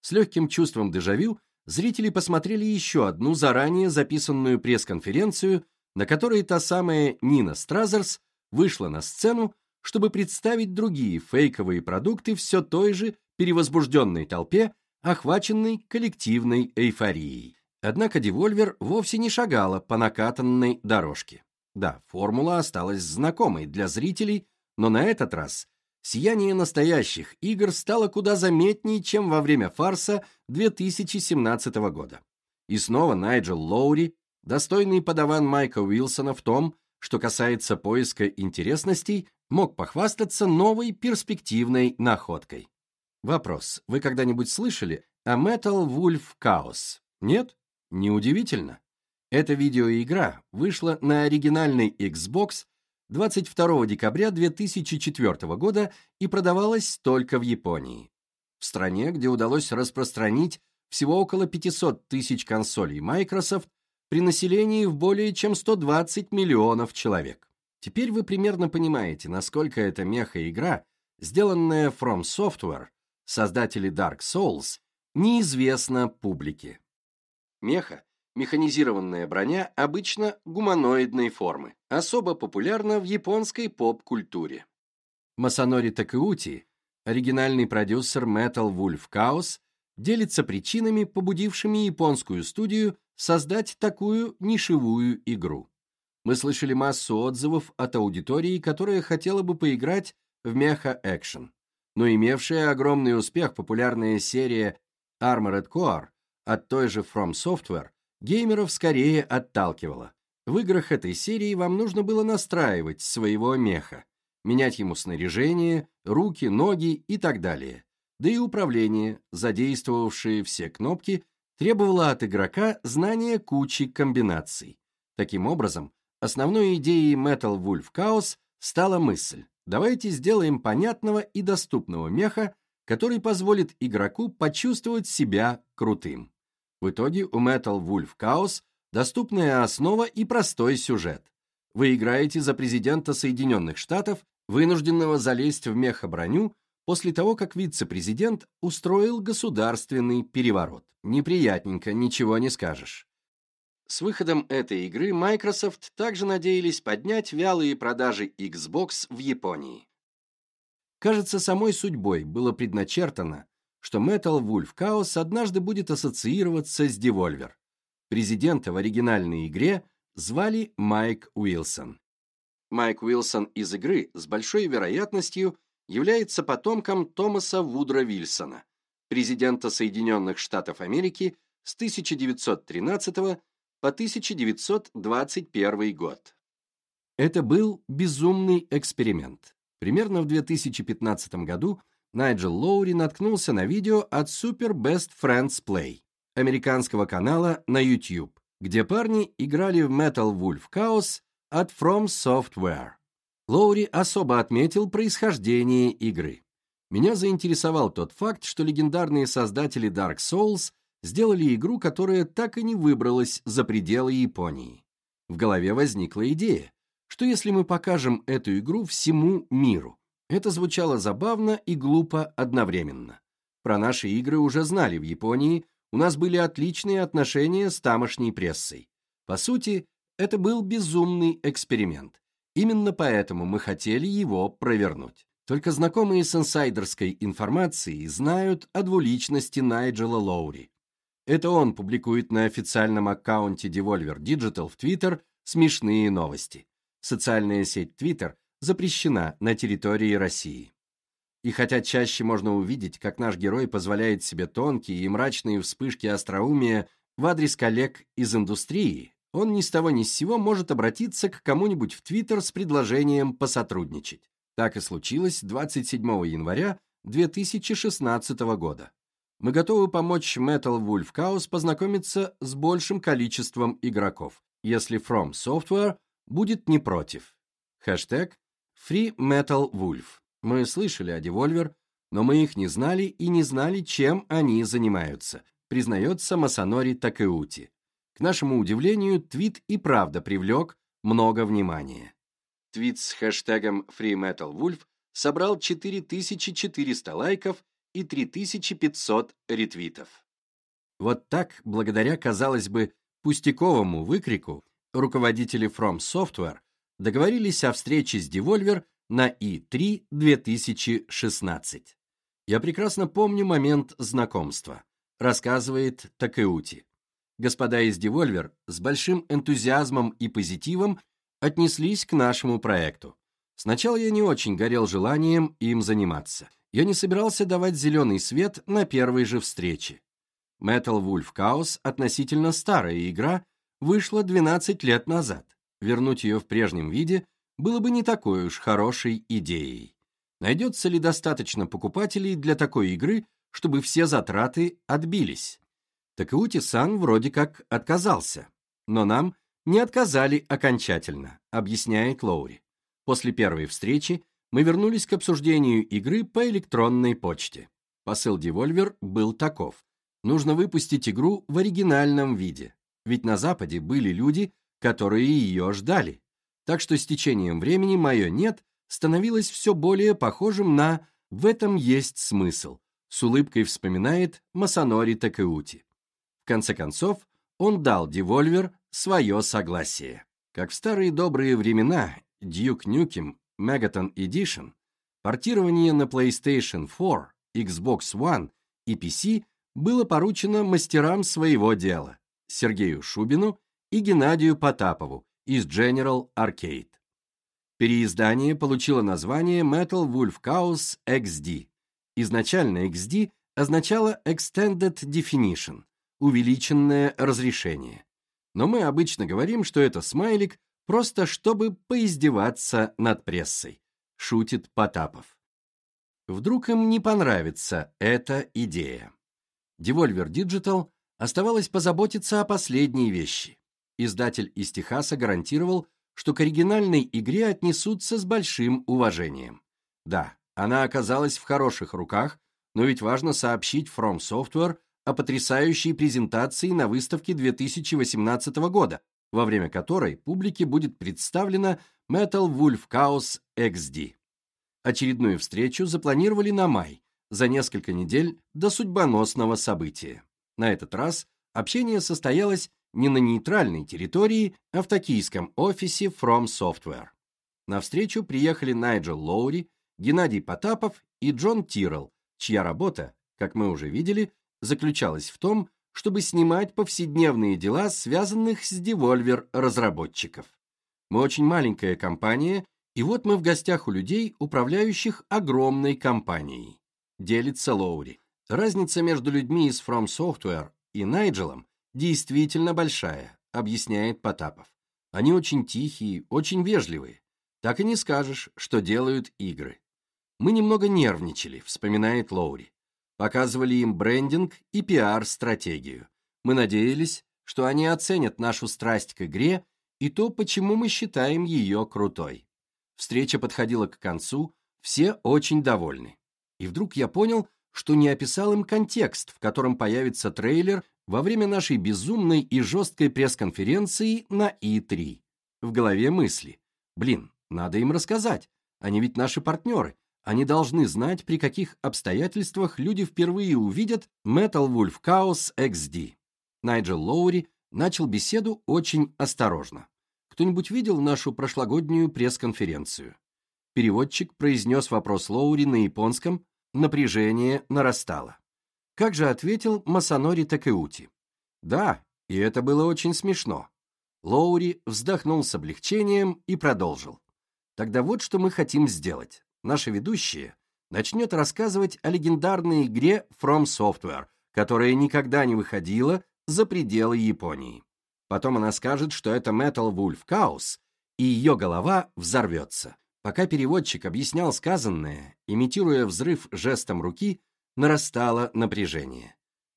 Speaker 1: С легким чувством дежавю зрители посмотрели еще одну заранее записанную пресс-конференцию, на которой та самая Нина Стразерс вышла на сцену, чтобы представить другие фейковые продукты все той же перевозбужденной толпе, охваченной коллективной эйфорией. Однако Devolver вовсе не шагала по накатанной дорожке. Да, формула осталась знакомой для зрителей, но на этот раз сияние настоящих игр стало куда заметнее, чем во время фарса 2017 года. И снова Найджел Лоури, достойный подаван Майка Уилсона в том, что касается поиска интересностей, мог похвастаться новой перспективной находкой. Вопрос. Вы когда-нибудь слышали о Metal Wolf Chaos? Нет? Неудивительно. Эта видеоигра вышла на оригинальный Xbox 22 декабря 2004 года и продавалась только в Японии. В стране, где удалось распространить всего около 500 тысяч консолей Microsoft при населении в более чем 120 миллионов человек. Теперь вы примерно понимаете, насколько эта меха-игра, сделанная From Software, создатели Dark Souls, неизвестна публике. Меха – механизированная броня обычно гуманоидной формы, особо популярна в японской поп-культуре. Масанори Такеути, оригинальный продюсер Metal Wolf Chaos, делится причинами, побудившими японскую студию создать такую нишевую игру. Мы слышали массу отзывов от аудитории, которая хотела бы поиграть в меха-экшен. Но имевшая огромный успех популярная серия Armored Core от той же From Software геймеров скорее отталкивала. В играх этой серии вам нужно было настраивать своего меха, менять ему снаряжение, руки, ноги и так далее. Да и управление, задействовавшее все кнопки, требовало от игрока знания кучи комбинаций. Таким образом, основной идеей Metal Wolf Chaos стала мысль «давайте сделаем понятного и доступного меха, который позволит игроку почувствовать себя крутым». В итоге у Metal Wolf Chaos доступная основа и простой сюжет. Вы играете за президента Соединенных Штатов, вынужденного залезть в мехоброню после того, как вице-президент устроил государственный переворот. Неприятненько, ничего не скажешь. С выходом этой игры Microsoft также надеялись поднять вялые продажи Xbox в Японии. Кажется, самой судьбой было предначертано, что Metal Wolf Chaos однажды будет ассоциироваться с Devolver. Президента в оригинальной игре звали Майк Уилсон. Майк Уилсон из игры с большой вероятностью является потомком Томаса Вудра Вильсона, президента Соединенных Штатов Америки с 1913 по 1921 год. Это был безумный эксперимент. Примерно в 2015 году Найджел Лоури наткнулся на видео от Super Best Friends Play, американского канала на YouTube, где парни играли в Metal Wolf Chaos от From Software. Лоури особо отметил происхождение игры. Меня заинтересовал тот факт, что легендарные создатели Dark Souls сделали игру, которая так и не выбралась за пределы Японии. В голове возникла идея, что если мы покажем эту игру всему миру, это звучало забавно и глупо одновременно. Про наши игры уже знали в Японии, у нас были отличные отношения с тамошней прессой. По сути, это был безумный эксперимент. Именно поэтому мы хотели его провернуть. Только знакомые с инсайдерской информацией знают о двуличности Найджела Лоури. Это он публикует на официальном аккаунте Devolver Digital в Twitter смешные новости. Социальная сеть Twitter запрещена на территории России. И хотя чаще можно увидеть, как наш герой позволяет себе тонкие и мрачные вспышки остроумия в адрес коллег из индустрии, он ни с того ни с сего может обратиться к кому-нибудь в Твиттер с предложением посотрудничать. Так и случилось 27 января 2016 года. Мы готовы помочь Metal Wolf Chaos познакомиться с большим количеством игроков, если From Software будет не против. Хэштег Free Metal Wolf. Мы слышали о Devolver, но мы их не знали и не знали, чем они занимаются, признается Масанори Такеути. К нашему удивлению, твит и правда привлек много внимания. Твит с хэштегом Free Metal Wolf собрал 4400 лайков и 3500 ретвитов. Вот так, благодаря, казалось бы, пустяковому выкрику, руководители From Software договорились о встрече с Devolver на И3 2016. Я прекрасно помню момент знакомства, рассказывает Такеути. Господа из Devolver с большим энтузиазмом и позитивом отнеслись к нашему проекту. Сначала я не очень горел желанием им заниматься. Я не собирался давать зеленый свет на первой же встрече. Metal Wolf Chaos относительно старая игра, вышла 12 лет назад. Вернуть ее в прежнем виде было бы не такой уж хорошей идеей. Найдется ли достаточно покупателей для такой игры, чтобы все затраты отбились? Такаути-сан вроде как отказался, но нам не отказали окончательно, объясняет Лоури. После первой встречи мы вернулись к обсуждению игры по электронной почте. Посыл Devolver был таков. Нужно выпустить игру в оригинальном виде, ведь на Западе были люди, которые ее ждали. Так что с течением времени мое «нет» становилось все более похожим на «в этом есть смысл», с улыбкой вспоминает Масанори Такеути. В конце концов, он дал Devolver свое согласие. Как в старые добрые времена Duke Nukem Megaton Edition, портирование на PlayStation 4, Xbox One и PC было поручено мастерам своего дела Сергею Шубину и Геннадию Потапову из General Arcade. Переиздание получило название Metal Wolf Chaos XD. Изначально XD означало Extended Definition, увеличенное разрешение. Но мы обычно говорим, что это смайлик просто чтобы поиздеваться над прессой, шутит Потапов. Вдруг им не понравится эта идея. Devolver Digital оставалось позаботиться о последней вещи. Издатель из Техаса гарантировал, что к оригинальной игре отнесутся с большим уважением. Да, она оказалась в хороших руках, но ведь важно сообщить From Software о потрясающей презентации на выставке 2018 года, во время которой публике будет представлена Metal Wolf Chaos XD. Очередную встречу запланировали на май, за несколько недель до судьбоносного события. На этот раз общение состоялось не на нейтральной территории, а в токийском офисе From Software. На встречу приехали Найджел Лоури, Геннадий Потапов и Джон Тиррелл, чья работа, как мы уже видели, заключалась в том, чтобы снимать повседневные дела, связанных с Devolver разработчиков. Мы очень маленькая компания, и вот мы в гостях у людей, управляющих огромной компанией. Делится Лоури. Разница между людьми из From Software и Найджелом действительно большая, объясняет Потапов. Они очень тихие, очень вежливые. Так и не скажешь, что делают игры. Мы немного нервничали, вспоминает Лоури показывали им брендинг и пиар-стратегию. Мы надеялись, что они оценят нашу страсть к игре и то, почему мы считаем ее крутой. Встреча подходила к концу, все очень довольны. И вдруг я понял, что не описал им контекст, в котором появится трейлер во время нашей безумной и жесткой пресс-конференции на И3. В голове мысли. Блин, надо им рассказать. Они ведь наши партнеры. Они должны знать, при каких обстоятельствах люди впервые увидят Metal Wolf Chaos XD. Найджел Лоури начал беседу очень осторожно. Кто-нибудь видел нашу прошлогоднюю пресс-конференцию? Переводчик произнес вопрос Лоури на японском, напряжение нарастало. Как же ответил Масанори Такеути? Да, и это было очень смешно. Лоури вздохнул с облегчением и продолжил. Тогда вот что мы хотим сделать наша ведущая начнет рассказывать о легендарной игре From Software, которая никогда не выходила за пределы Японии. Потом она скажет, что это Metal Wolf Chaos, и ее голова взорвется. Пока переводчик объяснял сказанное, имитируя взрыв жестом руки, нарастало напряжение.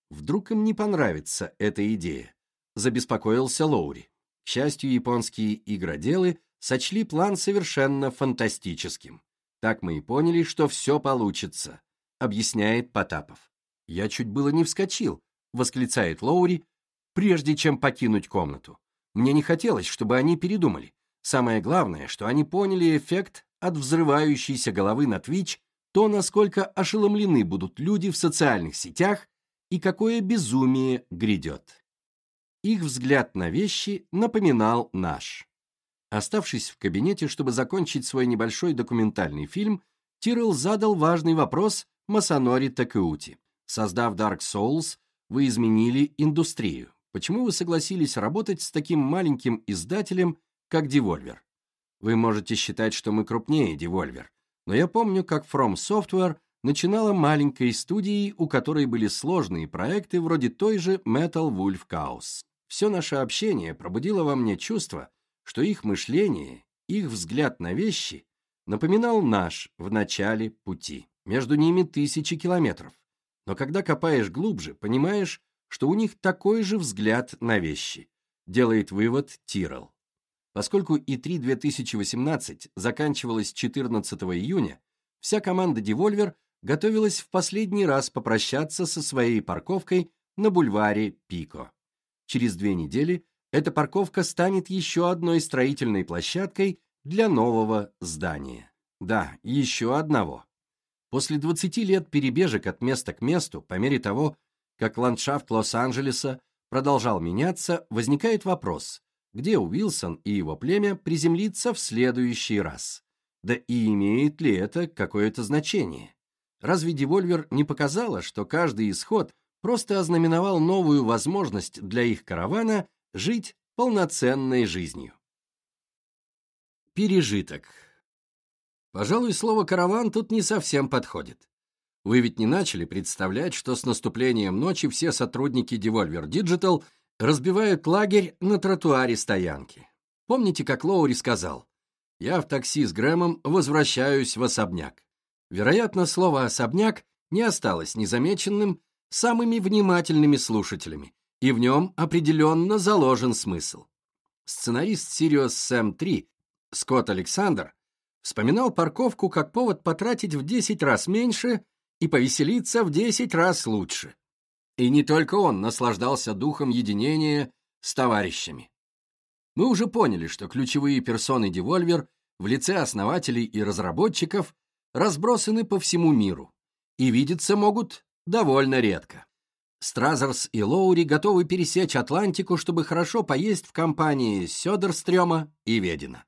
Speaker 1: Вдруг им не понравится эта идея, забеспокоился Лоури. К счастью, японские игроделы сочли план совершенно фантастическим. Так мы и поняли, что все получится, объясняет Потапов. Я чуть было не вскочил, восклицает Лоури, прежде чем покинуть комнату. Мне не хотелось, чтобы они передумали. Самое главное, что они поняли эффект от взрывающейся головы на Twitch, то, насколько ошеломлены будут люди в социальных сетях и какое безумие грядет. Их взгляд на вещи напоминал наш. Оставшись в кабинете, чтобы закончить свой небольшой документальный фильм, Тирл задал важный вопрос Масанори Такеути. Создав Dark Souls, вы изменили индустрию. Почему вы согласились работать с таким маленьким издателем, как Devolver? Вы можете считать, что мы крупнее Devolver, но я помню, как From Software начинала маленькой студией, у которой были сложные проекты вроде той же Metal Wolf Chaos. Все наше общение пробудило во мне чувство, что их мышление, их взгляд на вещи напоминал наш в начале пути. Между ними тысячи километров. Но когда копаешь глубже, понимаешь, что у них такой же взгляд на вещи, делает вывод Тирл. Поскольку И3 2018 заканчивалась 14 июня, вся команда Devolver готовилась в последний раз попрощаться со своей парковкой на бульваре Пико. Через две недели эта парковка станет еще одной строительной площадкой для нового здания. Да, еще одного. После 20 лет перебежек от места к месту, по мере того, как ландшафт Лос-Анджелеса продолжал меняться, возникает вопрос, где Уилсон и его племя приземлится в следующий раз? Да и имеет ли это какое-то значение? Разве Devolver не показала, что каждый исход просто ознаменовал новую возможность для их каравана жить полноценной жизнью? Пережиток. Пожалуй, слово «караван» тут не совсем подходит. Вы ведь не начали представлять, что с наступлением ночи все сотрудники Devolver Digital разбивают лагерь на тротуаре стоянки. Помните, как Лоури сказал? «Я в такси с Грэмом возвращаюсь в особняк». Вероятно, слово «особняк» не осталось незамеченным самыми внимательными слушателями, и в нем определенно заложен смысл. Сценарист Sirius Sam 3 Скотт Александр вспоминал парковку как повод потратить в 10 раз меньше и повеселиться в 10 раз лучше. И не только он наслаждался духом единения с товарищами. Мы уже поняли, что ключевые персоны Devolver в лице основателей и разработчиков разбросаны по всему миру и видеться могут довольно редко. Стразерс и Лоури готовы пересечь Атлантику, чтобы хорошо поесть в компании Сёдерстрёма и Ведина.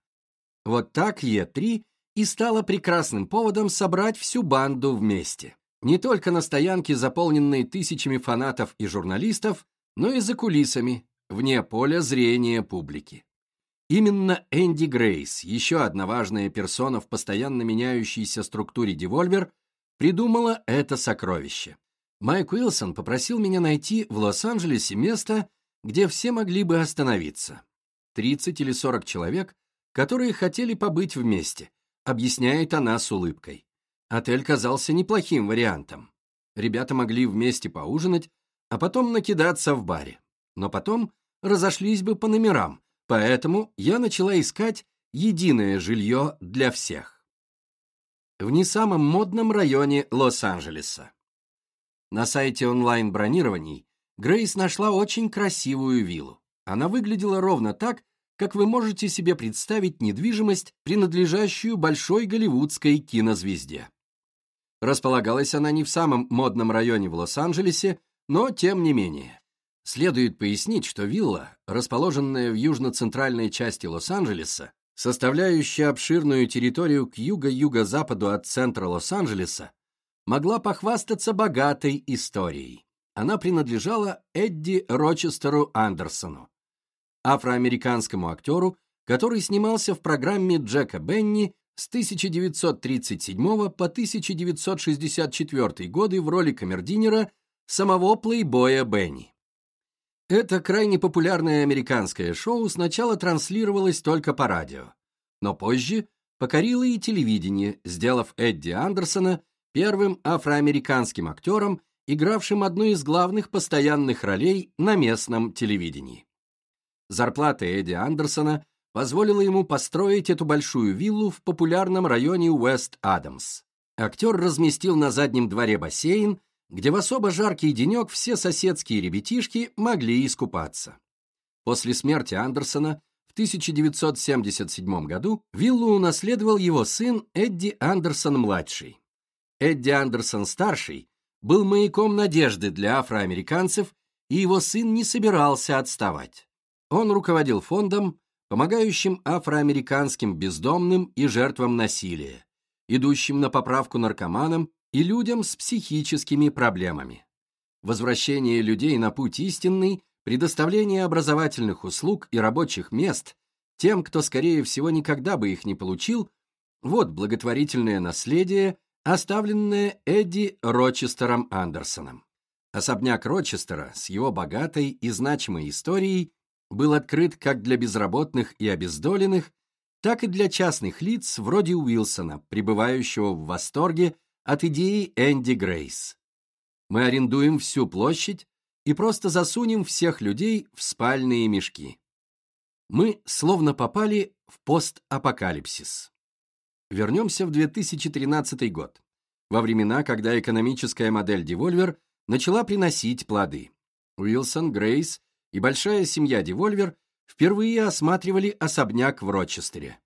Speaker 1: Вот так Е3 и стало прекрасным поводом собрать всю банду вместе. Не только на стоянке, заполненной тысячами фанатов и журналистов, но и за кулисами, вне поля зрения публики. Именно Энди Грейс, еще одна важная персона в постоянно меняющейся структуре Devolver, придумала это сокровище. Майк Уилсон попросил меня найти в Лос-Анджелесе место, где все могли бы остановиться. 30 или 40 человек которые хотели побыть вместе, объясняет она с улыбкой. Отель казался неплохим вариантом. Ребята могли вместе поужинать, а потом накидаться в баре. Но потом разошлись бы по номерам, поэтому я начала искать единое жилье для всех. В не самом модном районе Лос-Анджелеса. На сайте онлайн-бронирований Грейс нашла очень красивую виллу. Она выглядела ровно так, как вы можете себе представить недвижимость, принадлежащую большой голливудской кинозвезде. Располагалась она не в самом модном районе в Лос-Анджелесе, но тем не менее. Следует пояснить, что вилла, расположенная в южно-центральной части Лос-Анджелеса, составляющая обширную территорию к юго-юго-западу от центра Лос-Анджелеса, могла похвастаться богатой историей. Она принадлежала Эдди Рочестеру Андерсону, афроамериканскому актеру, который снимался в программе Джека Бенни с 1937 по 1964 годы в роли камердинера самого плейбоя Бенни. Это крайне популярное американское шоу сначала транслировалось только по радио, но позже покорило и телевидение, сделав Эдди Андерсона первым афроамериканским актером, игравшим одну из главных постоянных ролей на местном телевидении. Зарплата Эдди Андерсона позволила ему построить эту большую виллу в популярном районе Уэст-Адамс. Актер разместил на заднем дворе бассейн, где в особо жаркий денек все соседские ребятишки могли искупаться. После смерти Андерсона в 1977 году виллу унаследовал его сын Эдди Андерсон-младший. Эдди Андерсон-старший был маяком надежды для афроамериканцев, и его сын не собирался отставать. Он руководил фондом помогающим афроамериканским бездомным и жертвам насилия, идущим на поправку наркоманам и людям с психическими проблемами. Возвращение людей на путь истинный, предоставление образовательных услуг и рабочих мест тем, кто, скорее всего, никогда бы их не получил, вот благотворительное наследие, оставленное Эдди Рочестером Андерсоном. Особняк Рочестера с его богатой и значимой историей был открыт как для безработных и обездоленных, так и для частных лиц вроде Уилсона, пребывающего в восторге от идеи Энди Грейс. Мы арендуем всю площадь и просто засунем всех людей в спальные мешки. Мы словно попали в постапокалипсис. Вернемся в 2013 год, во времена, когда экономическая модель Devolver начала приносить плоды. Уилсон, Грейс и большая семья Devolver впервые осматривали особняк в Рочестере.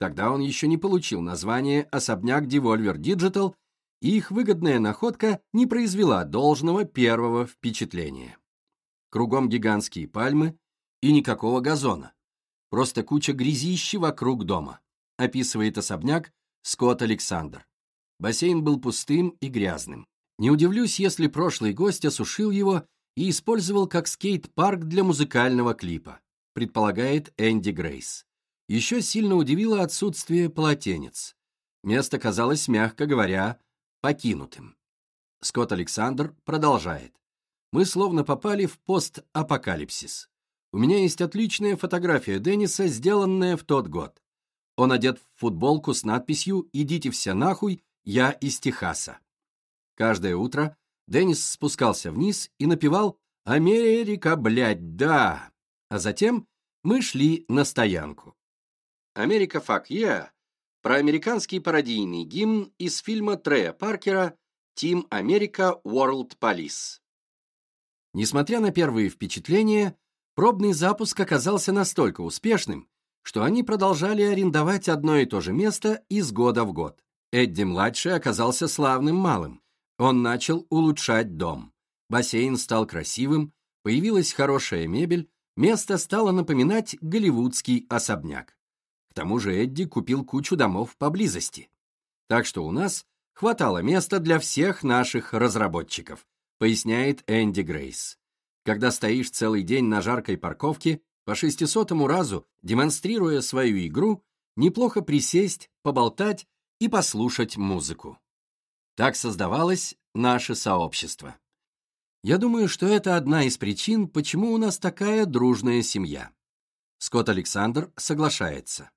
Speaker 1: Тогда он еще не получил название «Особняк Devolver Digital», и их выгодная находка не произвела должного первого впечатления. Кругом гигантские пальмы и никакого газона. Просто куча грязищи вокруг дома, описывает особняк Скотт Александр. Бассейн был пустым и грязным. Не удивлюсь, если прошлый гость осушил его и использовал как скейт-парк для музыкального клипа предполагает Энди Грейс. Еще сильно удивило отсутствие полотенец. Место казалось, мягко говоря, покинутым. Скотт Александр продолжает. Мы словно попали в постапокалипсис. У меня есть отличная фотография Денниса, сделанная в тот год. Он одет в футболку с надписью «Идите все нахуй, я из Техаса». Каждое утро Деннис спускался вниз и напевал «Америка, блядь, да!» а затем мы шли на стоянку. «Америка Fuck Yeah» про американский пародийный гимн из фильма Трея Паркера «Team America World Police». Несмотря на первые впечатления, пробный запуск оказался настолько успешным, что они продолжали арендовать одно и то же место из года в год. Эдди-младший оказался славным малым. Он начал улучшать дом. Бассейн стал красивым, появилась хорошая мебель, место стало напоминать голливудский особняк. К тому же Эдди купил кучу домов поблизости. Так что у нас хватало места для всех наших разработчиков, поясняет Энди Грейс. Когда стоишь целый день на жаркой парковке, по шестисотому разу, демонстрируя свою игру, неплохо присесть, поболтать и послушать музыку. Так создавалось наше сообщество. Я думаю, что это одна из причин, почему у нас такая дружная семья. Скотт Александр соглашается.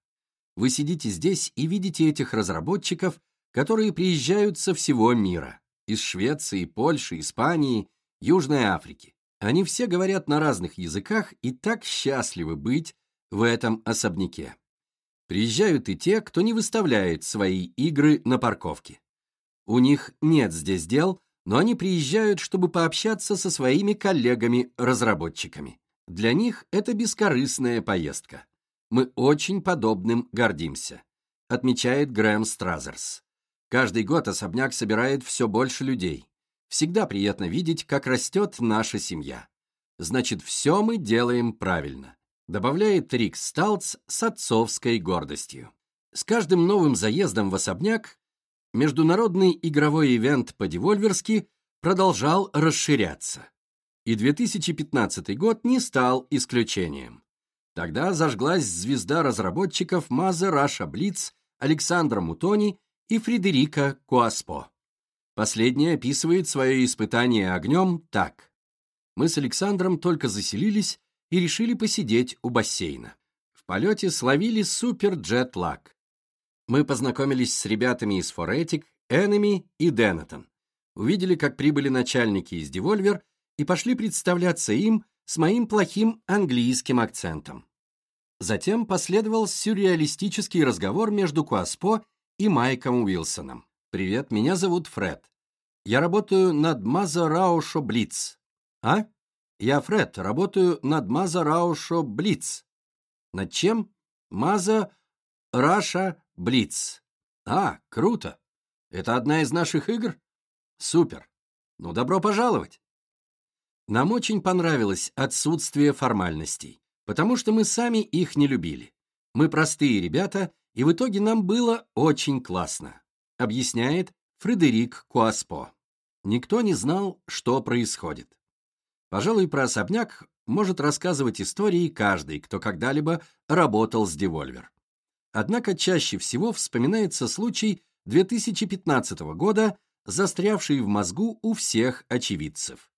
Speaker 1: Вы сидите здесь и видите этих разработчиков, которые приезжают со всего мира. Из Швеции, Польши, Испании, Южной Африки. Они все говорят на разных языках и так счастливы быть в этом особняке. Приезжают и те, кто не выставляет свои игры на парковке. У них нет здесь дел, но они приезжают, чтобы пообщаться со своими коллегами-разработчиками. Для них это бескорыстная поездка. Мы очень подобным гордимся, отмечает Грэм Стразерс. Каждый год особняк собирает все больше людей. Всегда приятно видеть, как растет наша семья. Значит, все мы делаем правильно, добавляет Рик Сталц с отцовской гордостью. С каждым новым заездом в особняк международный игровой ивент по-девольверски продолжал расширяться. И 2015 год не стал исключением. Тогда зажглась звезда разработчиков Маза Раша Блиц, Александра Мутони и Фредерика Куаспо. Последняя описывает свое испытание огнем так. Мы с Александром только заселились и решили посидеть у бассейна. В полете словили супер-джет-лаг мы познакомились с ребятами из Форетик, Enemy и Денетон. Увидели, как прибыли начальники из Devolver и пошли представляться им с моим плохим английским акцентом. Затем последовал сюрреалистический разговор между Куаспо и Майком Уилсоном. «Привет, меня зовут Фред. Я работаю над Маза Раушо Блиц». «А? Я Фред, работаю над Маза Раушо Блиц». «Над чем?» «Маза Раша Блиц. А, круто. Это одна из наших игр? Супер. Ну, добро пожаловать. Нам очень понравилось отсутствие формальностей. потому что мы сами их не любили. Мы простые ребята, и в итоге нам было очень классно, объясняет Фредерик Куаспо. Никто не знал, что происходит. Пожалуй, про особняк может рассказывать истории каждый, кто когда-либо работал с Devolver. Однако чаще всего вспоминается случай 2015 года, застрявший в мозгу у всех очевидцев.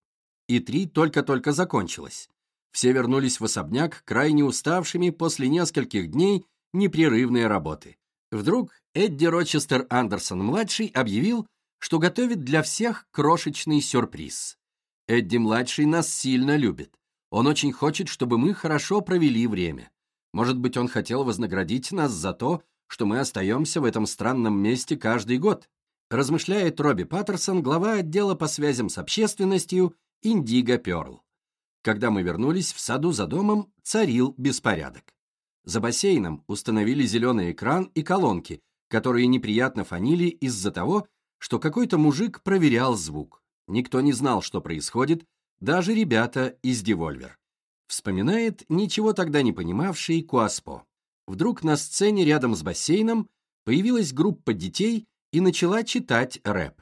Speaker 1: E3 только-только закончилось. Все вернулись в особняк крайне уставшими после нескольких дней непрерывной работы. Вдруг Эдди Рочестер Андерсон-младший объявил, что готовит для всех крошечный сюрприз. Эдди-младший нас сильно любит. Он очень хочет, чтобы мы хорошо провели время. Может быть, он хотел вознаградить нас за то, что мы остаемся в этом странном месте каждый год, размышляет Робби Паттерсон, глава отдела по связям с общественностью Indigo Pearl. Когда мы вернулись, в саду за домом царил беспорядок. За бассейном установили зеленый экран и колонки, которые неприятно фонили из-за того, что какой-то мужик проверял звук. Никто не знал, что происходит, даже ребята из Devolver. Вспоминает ничего тогда не понимавший Куаспо. Вдруг на сцене рядом с бассейном появилась группа детей и начала читать рэп.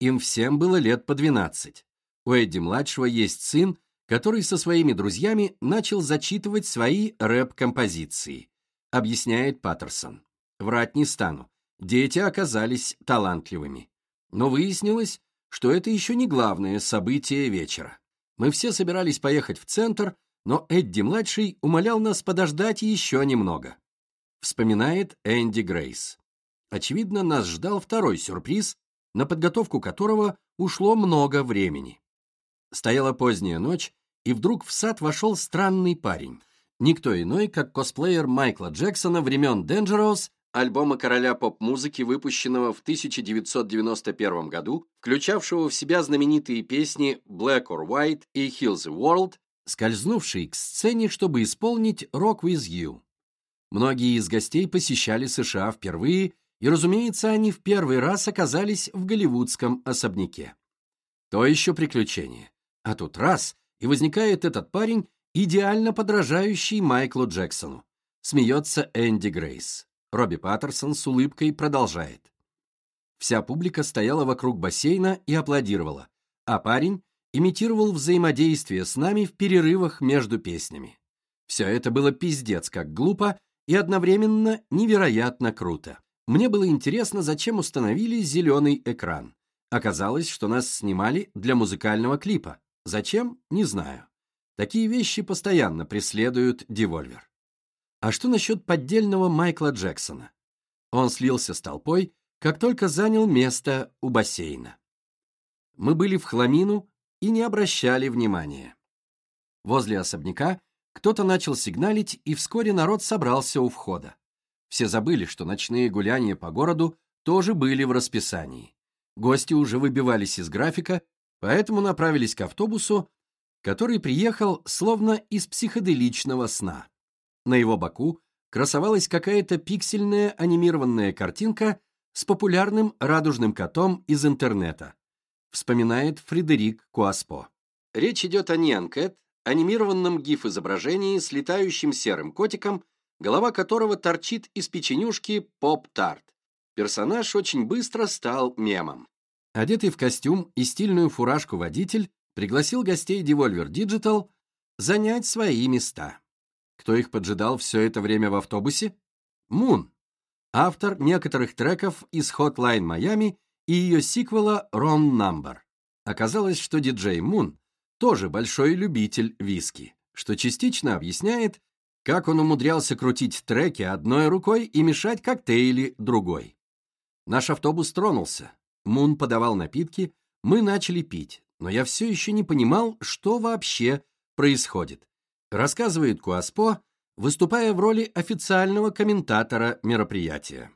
Speaker 1: Им всем было лет по 12. У Эдди-младшего есть сын, который со своими друзьями начал зачитывать свои рэп-композиции, объясняет Паттерсон. Врать не стану. Дети оказались талантливыми. Но выяснилось, что это еще не главное событие вечера. Мы все собирались поехать в центр, но Эдди-младший умолял нас подождать еще немного. Вспоминает Энди Грейс. Очевидно, нас ждал второй сюрприз, на подготовку которого ушло много времени. Стояла поздняя ночь, и вдруг в сад вошел странный парень. Никто иной, как косплеер Майкла Джексона времен Dangerous, альбома короля поп-музыки, выпущенного в 1991 году, включавшего в себя знаменитые песни Black or White и Heal the World, скользнувший к сцене, чтобы исполнить Rock With You. Многие из гостей посещали США впервые, и, разумеется, они в первый раз оказались в голливудском особняке. То еще приключение. А тут раз, и возникает этот парень, идеально подражающий Майклу Джексону. Смеется Энди Грейс. Робби Паттерсон с улыбкой продолжает. Вся публика стояла вокруг бассейна и аплодировала, а парень имитировал взаимодействие с нами в перерывах между песнями. Все это было пиздец как глупо и одновременно невероятно круто. Мне было интересно, зачем установили зеленый экран. Оказалось, что нас снимали для музыкального клипа. Зачем? Не знаю. Такие вещи постоянно преследуют Devolver. А что насчет поддельного Майкла Джексона? Он слился с толпой, как только занял место у бассейна. Мы были в хламину и не обращали внимания. Возле особняка кто-то начал сигналить, и вскоре народ собрался у входа. Все забыли, что ночные гуляния по городу тоже были в расписании. Гости уже выбивались из графика поэтому направились к автобусу, который приехал словно из психоделичного сна. На его боку красовалась какая-то пиксельная анимированная картинка с популярным радужным котом из интернета, вспоминает Фредерик Куаспо. Речь идет о Нянкэт, анимированном гиф-изображении с летающим серым котиком, голова которого торчит из печенюшки поп-тарт. Персонаж очень быстро стал мемом. Одетый в костюм и стильную фуражку водитель пригласил гостей Devolver Digital занять свои места. Кто их поджидал все это время в автобусе? Мун, автор некоторых треков из Hotline Miami и ее сиквела Wrong Number. Оказалось, что диджей Мун тоже большой любитель виски, что частично объясняет, как он умудрялся крутить треки одной рукой и мешать коктейли другой. Наш автобус тронулся, Мун подавал напитки, мы начали пить, но я все еще не понимал, что вообще происходит. Рассказывает Куаспо, выступая в роли официального комментатора мероприятия.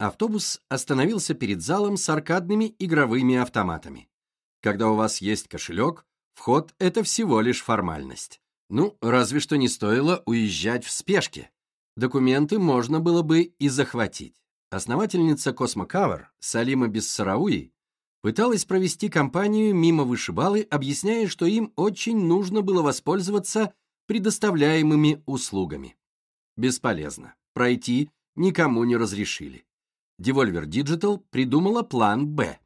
Speaker 1: Автобус остановился перед залом с аркадными игровыми автоматами. Когда у вас есть кошелек, вход — это всего лишь формальность. Ну, разве что не стоило уезжать в спешке. Документы можно было бы и захватить. Основательница Cosmocover Салима Бессарауи пыталась провести компанию мимо вышибалы, объясняя, что им очень нужно было воспользоваться предоставляемыми услугами. Бесполезно. Пройти никому не разрешили. Devolver Digital придумала план «Б».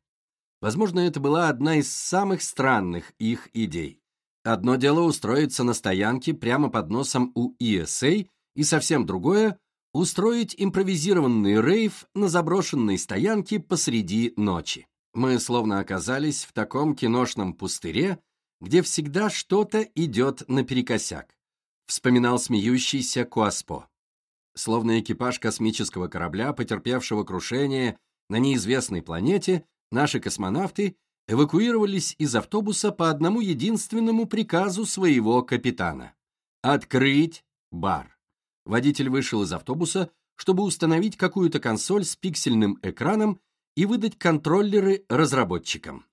Speaker 1: Возможно, это была одна из самых странных их идей. Одно дело устроиться на стоянке прямо под носом у ESA, и совсем другое — устроить импровизированный рейв на заброшенной стоянке посреди ночи. Мы словно оказались в таком киношном пустыре, где всегда что-то идет наперекосяк, вспоминал смеющийся Куаспо. Словно экипаж космического корабля, потерпевшего крушение на неизвестной планете, наши космонавты эвакуировались из автобуса по одному единственному приказу своего капитана — открыть бар. Водитель вышел из автобуса, чтобы установить какую-то консоль с пиксельным экраном и выдать контроллеры разработчикам.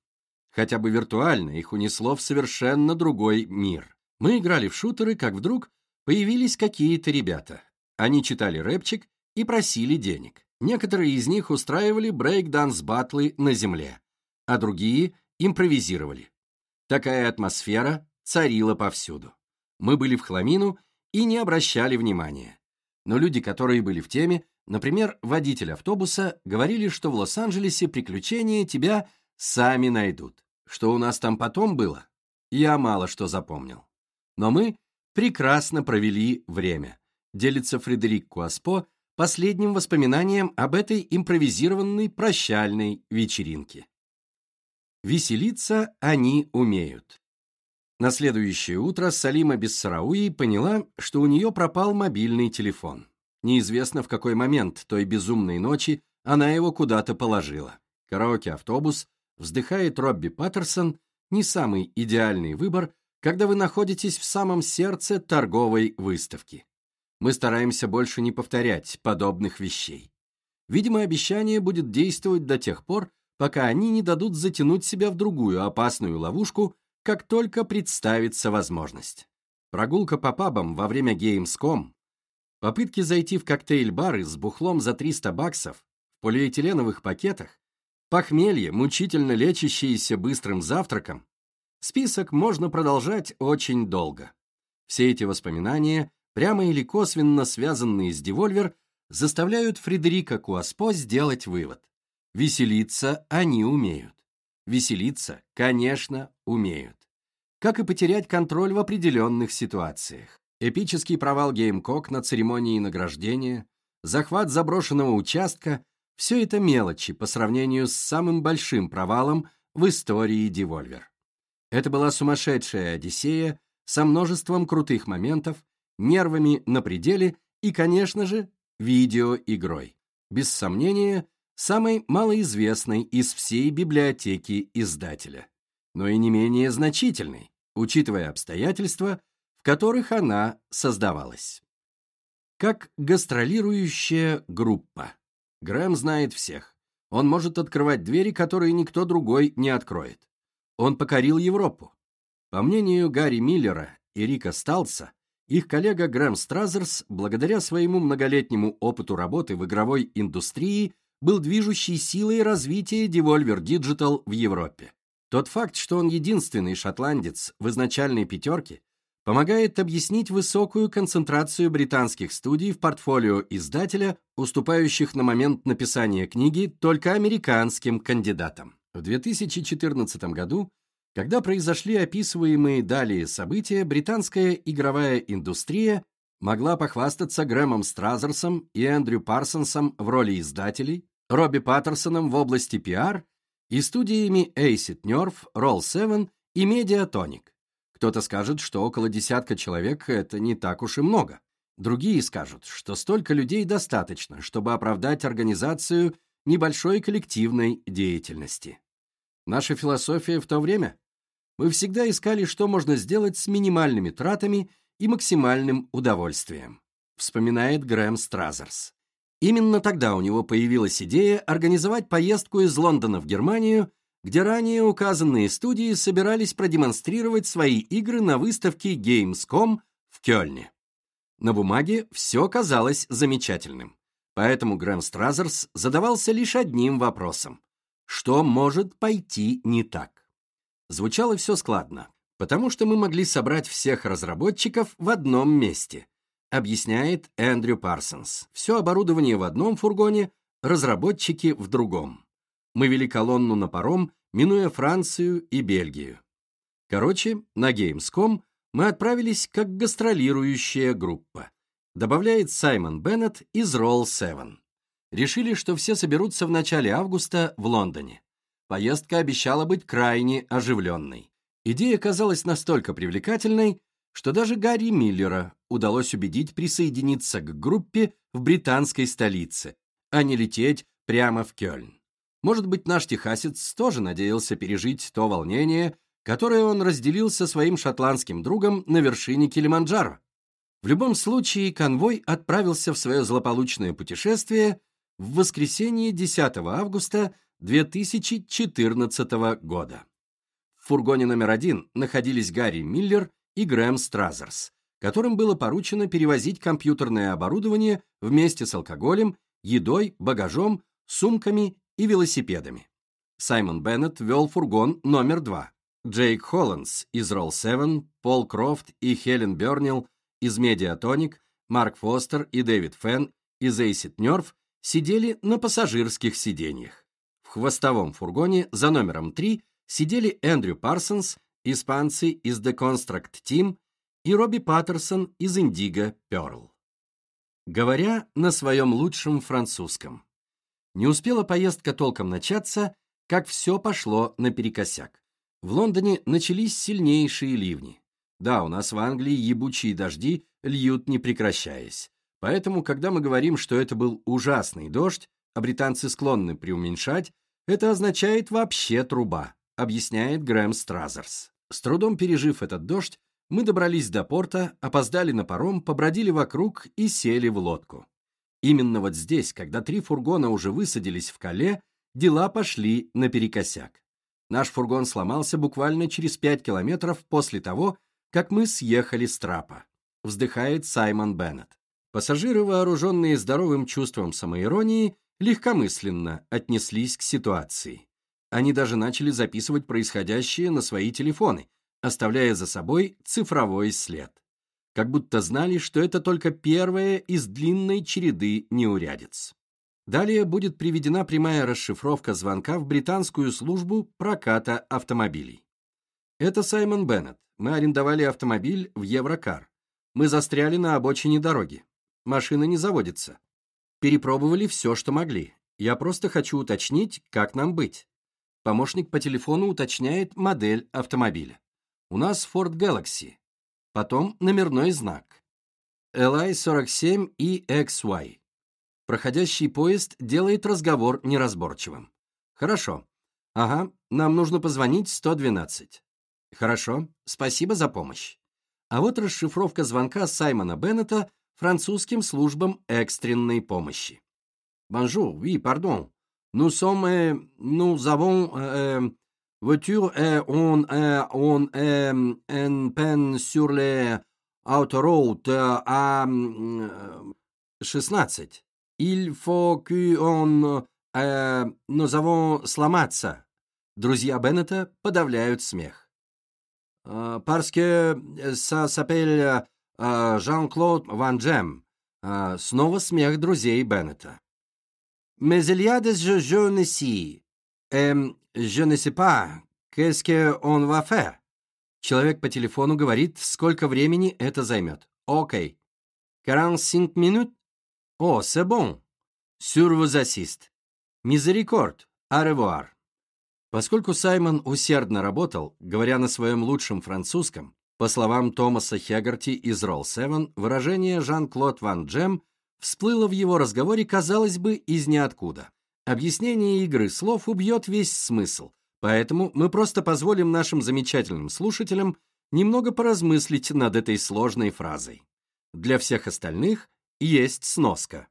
Speaker 1: Хотя бы виртуально их унесло в совершенно другой мир. Мы играли в шутеры, как вдруг появились какие-то ребята. Они читали рэпчик и просили денег. Некоторые из них устраивали брейк-данс-батлы на земле, а другие импровизировали. Такая атмосфера царила повсюду. Мы были в хламину и не обращали внимания. Но люди, которые были в теме, Например, водитель автобуса говорили, что в Лос-Анджелесе приключения тебя сами найдут. Что у нас там потом было, я мало что запомнил. Но мы прекрасно провели время. Делится Фредерик Куаспо последним воспоминанием об этой импровизированной прощальной вечеринке. Веселиться они умеют. На следующее утро Салима Бессарауи поняла, что у нее пропал мобильный телефон. Неизвестно, в какой момент той безумной ночи она его куда-то положила. Караоке-автобус, вздыхает Робби Паттерсон, не самый идеальный выбор, когда вы находитесь в самом сердце торговой выставки. Мы стараемся больше не повторять подобных вещей. Видимо, обещание будет действовать до тех пор, пока они не дадут затянуть себя в другую опасную ловушку, как только представится возможность. Прогулка по пабам во время Gamescom Попытки зайти в коктейль-бары с бухлом за 300 баксов в полиэтиленовых пакетах, похмелье, мучительно лечащееся быстрым завтраком, список можно продолжать очень долго. Все эти воспоминания, прямо или косвенно связанные с Devolver, заставляют Фредерика Куаспо сделать вывод. Веселиться они умеют. Веселиться, конечно, умеют. Как и потерять контроль в определенных ситуациях эпический провал Gamecock на церемонии награждения, захват заброшенного участка — все это мелочи по сравнению с самым большим провалом в истории Devolver. Это была сумасшедшая Одиссея со множеством крутых моментов, нервами на пределе и, конечно же, видеоигрой. Без сомнения, самой малоизвестной из всей библиотеки издателя, но и не менее значительной, учитывая обстоятельства, в которых она создавалась. Как гастролирующая группа. Грэм знает всех. Он может открывать двери, которые никто другой не откроет. Он покорил Европу. По мнению Гарри Миллера и Рика Сталса, их коллега Грэм Стразерс, благодаря своему многолетнему опыту работы в игровой индустрии, был движущей силой развития Devolver Digital в Европе. Тот факт, что он единственный шотландец в изначальной пятерке, помогает объяснить высокую концентрацию британских студий в портфолио издателя, уступающих на момент написания книги только американским кандидатам. В 2014 году, когда произошли описываемые далее события, британская игровая индустрия могла похвастаться Грэмом Стразерсом и Эндрю Парсонсом в роли издателей, Робби Паттерсоном в области пиар и студиями Acid Nerve, Roll7 и Mediatonic. Кто-то скажет, что около десятка человек – это не так уж и много. Другие скажут, что столько людей достаточно, чтобы оправдать организацию небольшой коллективной деятельности. Наша философия в то время? Мы всегда искали, что можно сделать с минимальными тратами и максимальным удовольствием, вспоминает Грэм Стразерс. Именно тогда у него появилась идея организовать поездку из Лондона в Германию где ранее указанные студии собирались продемонстрировать свои игры на выставке Gamescom в Кёльне. На бумаге все казалось замечательным, поэтому Грэм Стразерс задавался лишь одним вопросом. Что может пойти не так? Звучало все складно. Потому что мы могли собрать всех разработчиков в одном месте, объясняет Эндрю Парсонс. Все оборудование в одном фургоне, разработчики в другом. Мы вели колонну на паром, минуя Францию и Бельгию. Короче, на Gamescom мы отправились как гастролирующая группа. Добавляет Саймон Беннет из Roll 7. Решили, что все соберутся в начале августа в Лондоне. Поездка обещала быть крайне оживленной. Идея казалась настолько привлекательной, что даже Гарри Миллера удалось убедить присоединиться к группе в британской столице, а не лететь прямо в Кёльн. Может быть, наш техасец тоже надеялся пережить то волнение, которое он разделил со своим шотландским другом на вершине Килиманджаро. В любом случае, конвой отправился в свое злополучное путешествие в воскресенье 10 августа 2014 года. В фургоне номер один находились Гарри Миллер и Грэм Стразерс, которым было поручено перевозить компьютерное оборудование вместе с алкоголем, едой, багажом, сумками и велосипедами. Саймон Беннет вел фургон номер два. Джейк Холландс из Roll 7, Пол Крофт и Хелен Бернил из Mediatonic, Марк Фостер и Дэвид Фен из Acid Nerve сидели на пассажирских сиденьях. В хвостовом фургоне за номером 3 сидели Эндрю Парсонс, испанцы из The Construct Team и Робби Паттерсон из Indigo Pearl. Говоря на своем лучшем французском, не успела поездка толком начаться, как все пошло наперекосяк. В Лондоне начались сильнейшие ливни. Да, у нас в Англии ебучие дожди льют не прекращаясь. Поэтому, когда мы говорим, что это был ужасный дождь, а британцы склонны преуменьшать, это означает вообще труба, объясняет Грэм Стразерс. С трудом пережив этот дождь, мы добрались до порта, опоздали на паром, побродили вокруг и сели в лодку. Именно вот здесь, когда три фургона уже высадились в Кале, дела пошли наперекосяк. Наш фургон сломался буквально через пять километров после того, как мы съехали с трапа. Вздыхает Саймон Беннет. Пассажиры, вооруженные здоровым чувством самоиронии, легкомысленно отнеслись к ситуации. Они даже начали записывать происходящее на свои телефоны, оставляя за собой цифровой след как будто знали, что это только первая из длинной череды неурядиц. Далее будет приведена прямая расшифровка звонка в британскую службу проката автомобилей. Это Саймон Беннет. Мы арендовали автомобиль в Еврокар. Мы застряли на обочине дороги. Машина не заводится. Перепробовали все, что могли. Я просто хочу уточнить, как нам быть. Помощник по телефону уточняет модель автомобиля. У нас Ford Galaxy, потом номерной знак. LI-47 и XY. Проходящий поезд делает разговор неразборчивым. Хорошо. Ага, нам нужно позвонить 112. Хорошо, спасибо за помощь. А вот расшифровка звонка Саймона Беннета французским службам экстренной помощи. Bonjour, oui, pardon. Nous sommes, euh, nous avons euh, voiture et on, euh, on est en peine sur les autoroutes à 16. Il faut qu'on... Э, nous avons сломаться. Друзья Беннета подавляют смех. Parce que ça s'appelle Jean-Claude Van Джем. Снова смех друзей Беннета. Y a des jeunes ici. Эм, je ne sais pas, qu'est-ce faire? Человек по телефону говорит, сколько времени это займет. Окей. 45 минут? О, c'est bon. Sur vos assist. Au revoir. Поскольку Саймон усердно работал, говоря на своем лучшем французском, по словам Томаса Хегарти из Roll 7, выражение Жан-Клод Ван Джем всплыло в его разговоре, казалось бы, из ниоткуда. Объяснение игры слов убьет весь смысл, поэтому мы просто позволим нашим замечательным слушателям немного поразмыслить над этой сложной фразой. Для всех остальных есть сноска.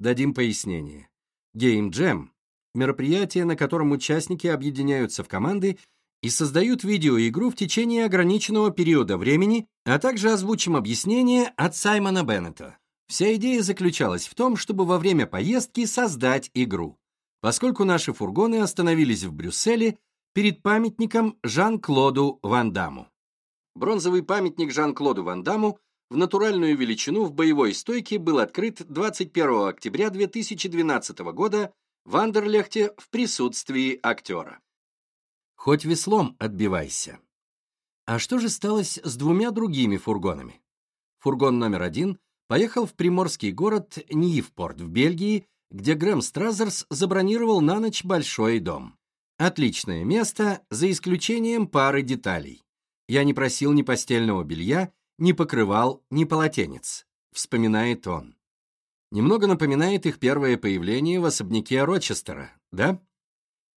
Speaker 1: Дадим пояснение. Game Jam — мероприятие, на котором участники объединяются в команды и создают видеоигру в течение ограниченного периода времени, а также озвучим объяснение от Саймона Беннета. Вся идея заключалась в том, чтобы во время поездки создать игру поскольку наши фургоны остановились в Брюсселе перед памятником Жан-Клоду Ван Даму. Бронзовый памятник Жан-Клоду Ван Дамму в натуральную величину в боевой стойке был открыт 21 октября 2012 года в Андерлехте в присутствии актера. Хоть веслом отбивайся. А что же сталось с двумя другими фургонами? Фургон номер один поехал в приморский город Ньивпорт в Бельгии, где Грэм Стразерс забронировал на ночь большой дом. Отличное место, за исключением пары деталей. Я не просил ни постельного белья, ни покрывал, ни полотенец, вспоминает он. Немного напоминает их первое появление в особняке Рочестера, да?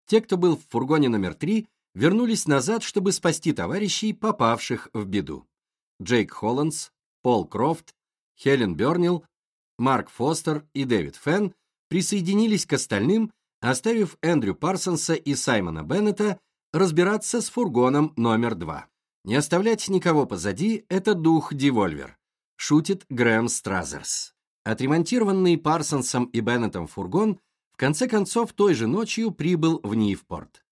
Speaker 1: Те, кто был в фургоне номер три, вернулись назад, чтобы спасти товарищей, попавших в беду. Джейк Холландс, Пол Крофт, Хелен Бернил, Марк Фостер и Дэвид Фенн присоединились к остальным, оставив Эндрю Парсонса и Саймона Беннета разбираться с фургоном номер два. Не оставлять никого позади – это дух Devolver, шутит Грэм Стразерс. Отремонтированный Парсонсом и Беннетом фургон в конце концов той же ночью прибыл в Нивпорт.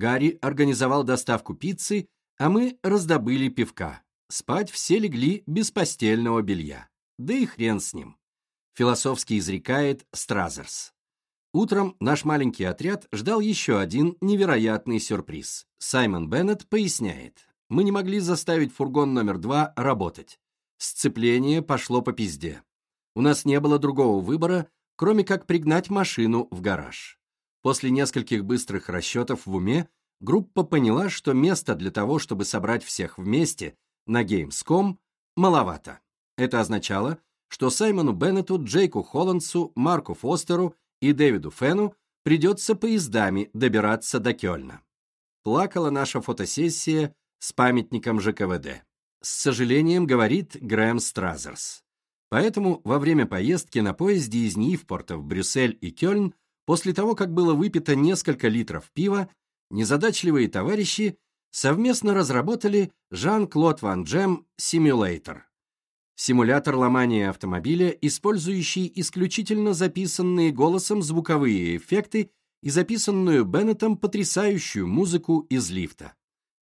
Speaker 1: Гарри организовал доставку пиццы, а мы раздобыли пивка. Спать все легли без постельного белья. Да и хрен с ним. Философски изрекает Стразерс. Утром наш маленький отряд ждал еще один невероятный сюрприз. Саймон Беннет поясняет. Мы не могли заставить фургон номер два работать. Сцепление пошло по пизде. У нас не было другого выбора, кроме как пригнать машину в гараж. После нескольких быстрых расчетов в уме группа поняла, что места для того, чтобы собрать всех вместе на Gamescom, маловато. Это означало, что Саймону Беннету, Джейку Холландсу, Марку Фостеру и Дэвиду Фену придется поездами добираться до Кёльна. Плакала наша фотосессия с памятником ЖКВД. С сожалением говорит Грэм Стразерс. Поэтому во время поездки на поезде из Нивпорта в Брюссель и Кёльн После того, как было выпито несколько литров пива, незадачливые товарищи совместно разработали Жан-Клод Ван Джем симулятор. Симулятор ломания автомобиля, использующий исключительно записанные голосом звуковые эффекты и записанную Беннетом потрясающую музыку из лифта.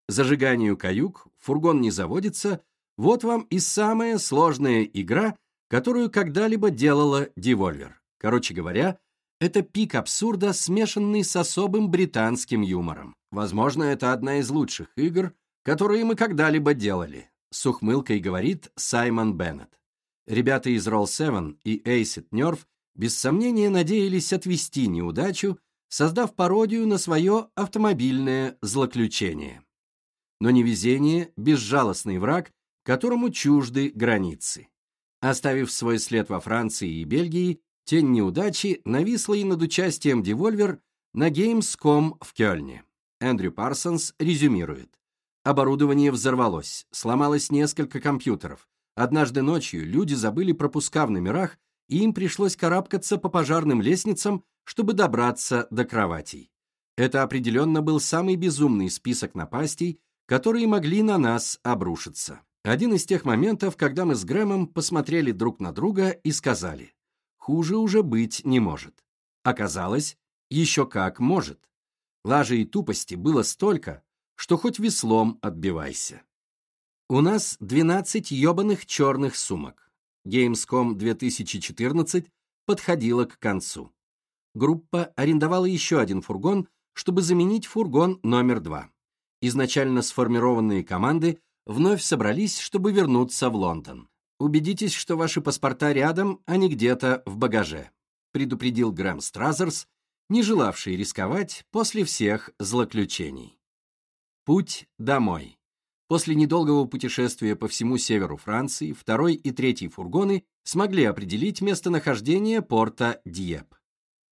Speaker 1: Зажиганию каюк, фургон не заводится, вот вам и самая сложная игра, которую когда-либо делала Devolver. Короче говоря, это пик абсурда, смешанный с особым британским юмором. Возможно, это одна из лучших игр, которые мы когда-либо делали, с ухмылкой говорит Саймон Беннет. Ребята из Roll 7 и Acid Nerve без сомнения надеялись отвести неудачу, создав пародию на свое автомобильное злоключение. Но невезение – безжалостный враг, которому чужды границы. Оставив свой след во Франции и Бельгии, Тень неудачи нависла и над участием Devolver на Gamescom в Кёльне. Эндрю Парсонс резюмирует. Оборудование взорвалось, сломалось несколько компьютеров. Однажды ночью люди забыли пропуска в номерах, и им пришлось карабкаться по пожарным лестницам, чтобы добраться до кроватей. Это определенно был самый безумный список напастей, которые могли на нас обрушиться. Один из тех моментов, когда мы с Грэмом посмотрели друг на друга и сказали хуже уже быть не может. Оказалось, еще как может. Лажи и тупости было столько, что хоть веслом отбивайся. У нас 12 ебаных черных сумок. Gamescom 2014 подходила к концу. Группа арендовала еще один фургон, чтобы заменить фургон номер два. Изначально сформированные команды вновь собрались, чтобы вернуться в Лондон. Убедитесь, что ваши паспорта рядом, а не где-то в багаже», предупредил Грэм Стразерс, не желавший рисковать после всех злоключений. Путь домой. После недолгого путешествия по всему северу Франции второй и третий фургоны смогли определить местонахождение порта Диеп.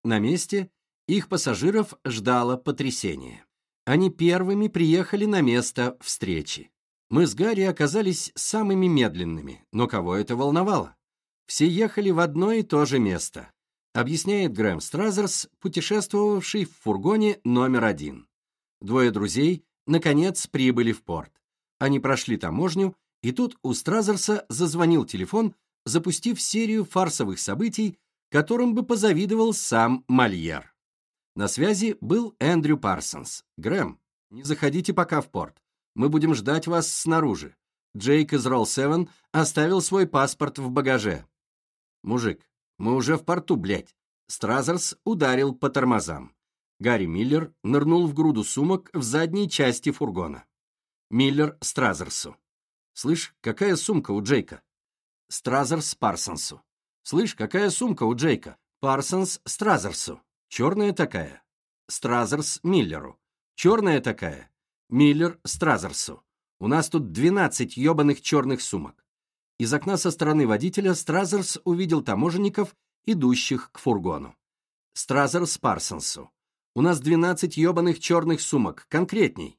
Speaker 1: На месте их пассажиров ждало потрясение. Они первыми приехали на место встречи. Мы с Гарри оказались самыми медленными, но кого это волновало? Все ехали в одно и то же место, объясняет Грэм Стразерс, путешествовавший в фургоне номер один. Двое друзей, наконец, прибыли в порт. Они прошли таможню, и тут у Стразерса зазвонил телефон, запустив серию фарсовых событий, которым бы позавидовал сам Мольер. На связи был Эндрю Парсонс. «Грэм, не заходите пока в порт. Мы будем ждать вас снаружи. Джейк из Ролл-7 оставил свой паспорт в багаже. Мужик, мы уже в порту, блядь. Стразерс ударил по тормозам. Гарри Миллер нырнул в груду сумок в задней части фургона. Миллер Стразерсу. «Слышь, какая сумка у Джейка?» Стразерс Парсонсу. «Слышь, какая сумка у Джейка?» Парсонс Стразерсу. «Черная такая». Стразерс Миллеру. «Черная такая». Миллер Стразерсу. «У нас тут двенадцать ебаных черных сумок». Из окна со стороны водителя Стразерс увидел таможенников, идущих к фургону. Стразерс Парсонсу. У нас 12 ебаных черных сумок, конкретней.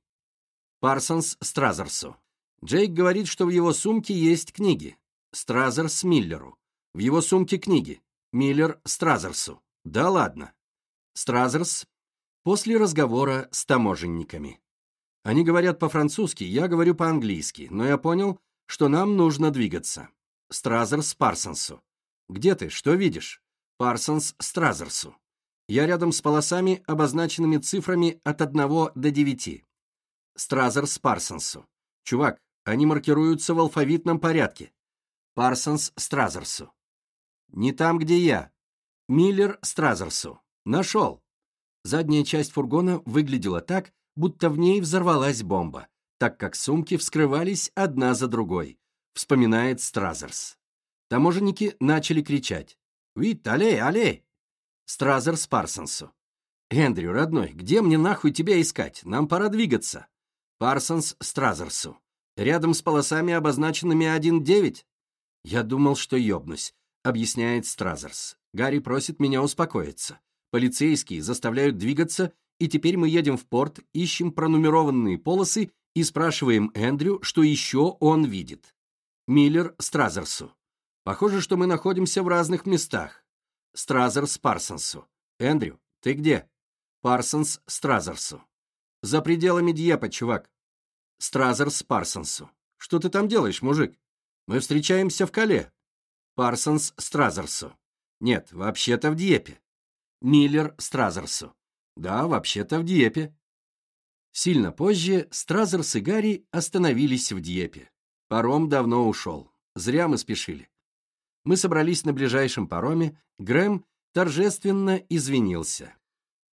Speaker 1: Парсонс Стразерсу. Джейк говорит, что в его сумке есть книги. Стразерс Миллеру. В его сумке книги. Миллер Стразерсу. Да ладно. Стразерс после разговора с таможенниками. Они говорят по-французски, я говорю по-английски, но я понял, что нам нужно двигаться. Стразерс Парсонсу. Где ты? Что видишь? Парсонс Стразерсу. Я рядом с полосами, обозначенными цифрами от 1 до 9. Стразерс Парсонсу. Чувак, они маркируются в алфавитном порядке. Парсонс Стразерсу. Не там, где я. Миллер Стразерсу. Нашел. Задняя часть фургона выглядела так, будто в ней взорвалась бомба, так как сумки вскрывались одна за другой, вспоминает Стразерс. Таможенники начали кричать. «Vite, allez, allez!» Стразерс Парсонсу. «Эндрю, родной, где мне нахуй тебя искать? Нам пора двигаться». Парсонс Стразерсу. «Рядом с полосами, обозначенными 1.9?» «Я думал, что ёбнусь», — объясняет Стразерс. «Гарри просит меня успокоиться. Полицейские заставляют двигаться, и теперь мы едем в порт, ищем пронумерованные полосы и спрашиваем Эндрю, что еще он видит». Миллер Стразерсу. «Похоже, что мы находимся в разных местах. Стразерс Парсонсу. «Эндрю, ты где?» Парсонс Стразерсу. «За пределами Дьепа, чувак». Стразерс Парсонсу. «Что ты там делаешь, мужик? Мы встречаемся в Кале». Парсонс Стразерсу. «Нет, вообще-то в Дьепе». Миллер Стразерсу. «Да, вообще-то в Дьепе». Сильно позже Стразерс и Гарри остановились в Дьепе. Паром давно ушел. Зря мы спешили. Мы собрались на ближайшем пароме, Грэм торжественно извинился.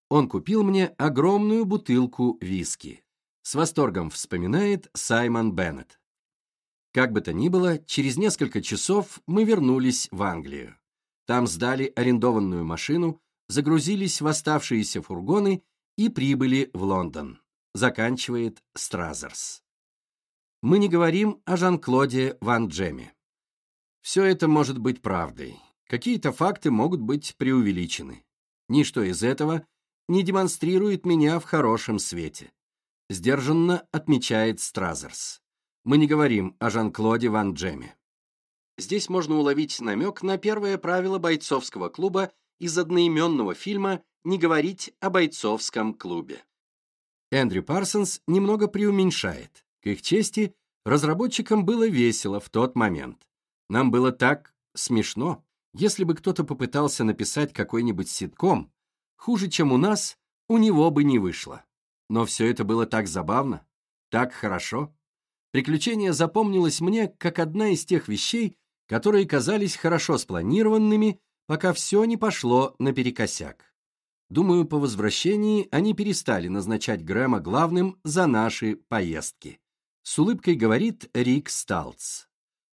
Speaker 1: Он купил мне огромную бутылку виски. С восторгом вспоминает Саймон Беннет. Как бы то ни было, через несколько часов мы вернулись в Англию. Там сдали арендованную машину, загрузились в оставшиеся фургоны и прибыли в Лондон. Заканчивает Стразерс. Мы не говорим о Жан-Клоде Ван Джеме. Все это может быть правдой. Какие-то факты могут быть преувеличены. Ничто из этого не демонстрирует меня в хорошем свете. Сдержанно отмечает Стразерс. Мы не говорим о Жан-Клоде Ван Джеме. Здесь можно уловить намек на первое правило бойцовского клуба из одноименного фильма «Не говорить о бойцовском клубе». Эндрю Парсонс немного преуменьшает. К их чести, разработчикам было весело в тот момент. Нам было так смешно. Если бы кто-то попытался написать какой-нибудь ситком, хуже, чем у нас, у него бы не вышло. Но все это было так забавно, так хорошо. Приключение запомнилось мне как одна из тех вещей, которые казались хорошо спланированными, пока все не пошло наперекосяк. Думаю, по возвращении они перестали назначать Грэма главным за наши поездки. С улыбкой говорит Рик Сталц.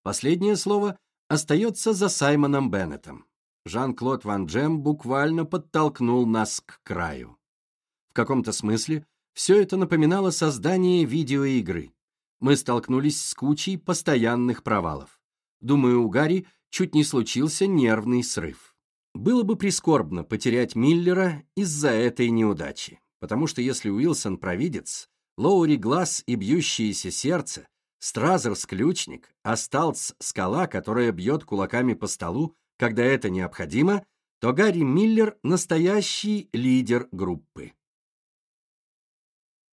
Speaker 1: Последнее слово остается за Саймоном Беннетом. Жан-Клод Ван Джем буквально подтолкнул нас к краю. В каком-то смысле все это напоминало создание видеоигры. Мы столкнулись с кучей постоянных провалов. Думаю, у Гарри чуть не случился нервный срыв. Было бы прискорбно потерять Миллера из-за этой неудачи, потому что если Уилсон провидец, Лоури глаз и бьющееся сердце Стразерс — ключник, а Сталц — скала, которая бьет кулаками по столу, когда это необходимо, то Гарри Миллер — настоящий лидер группы.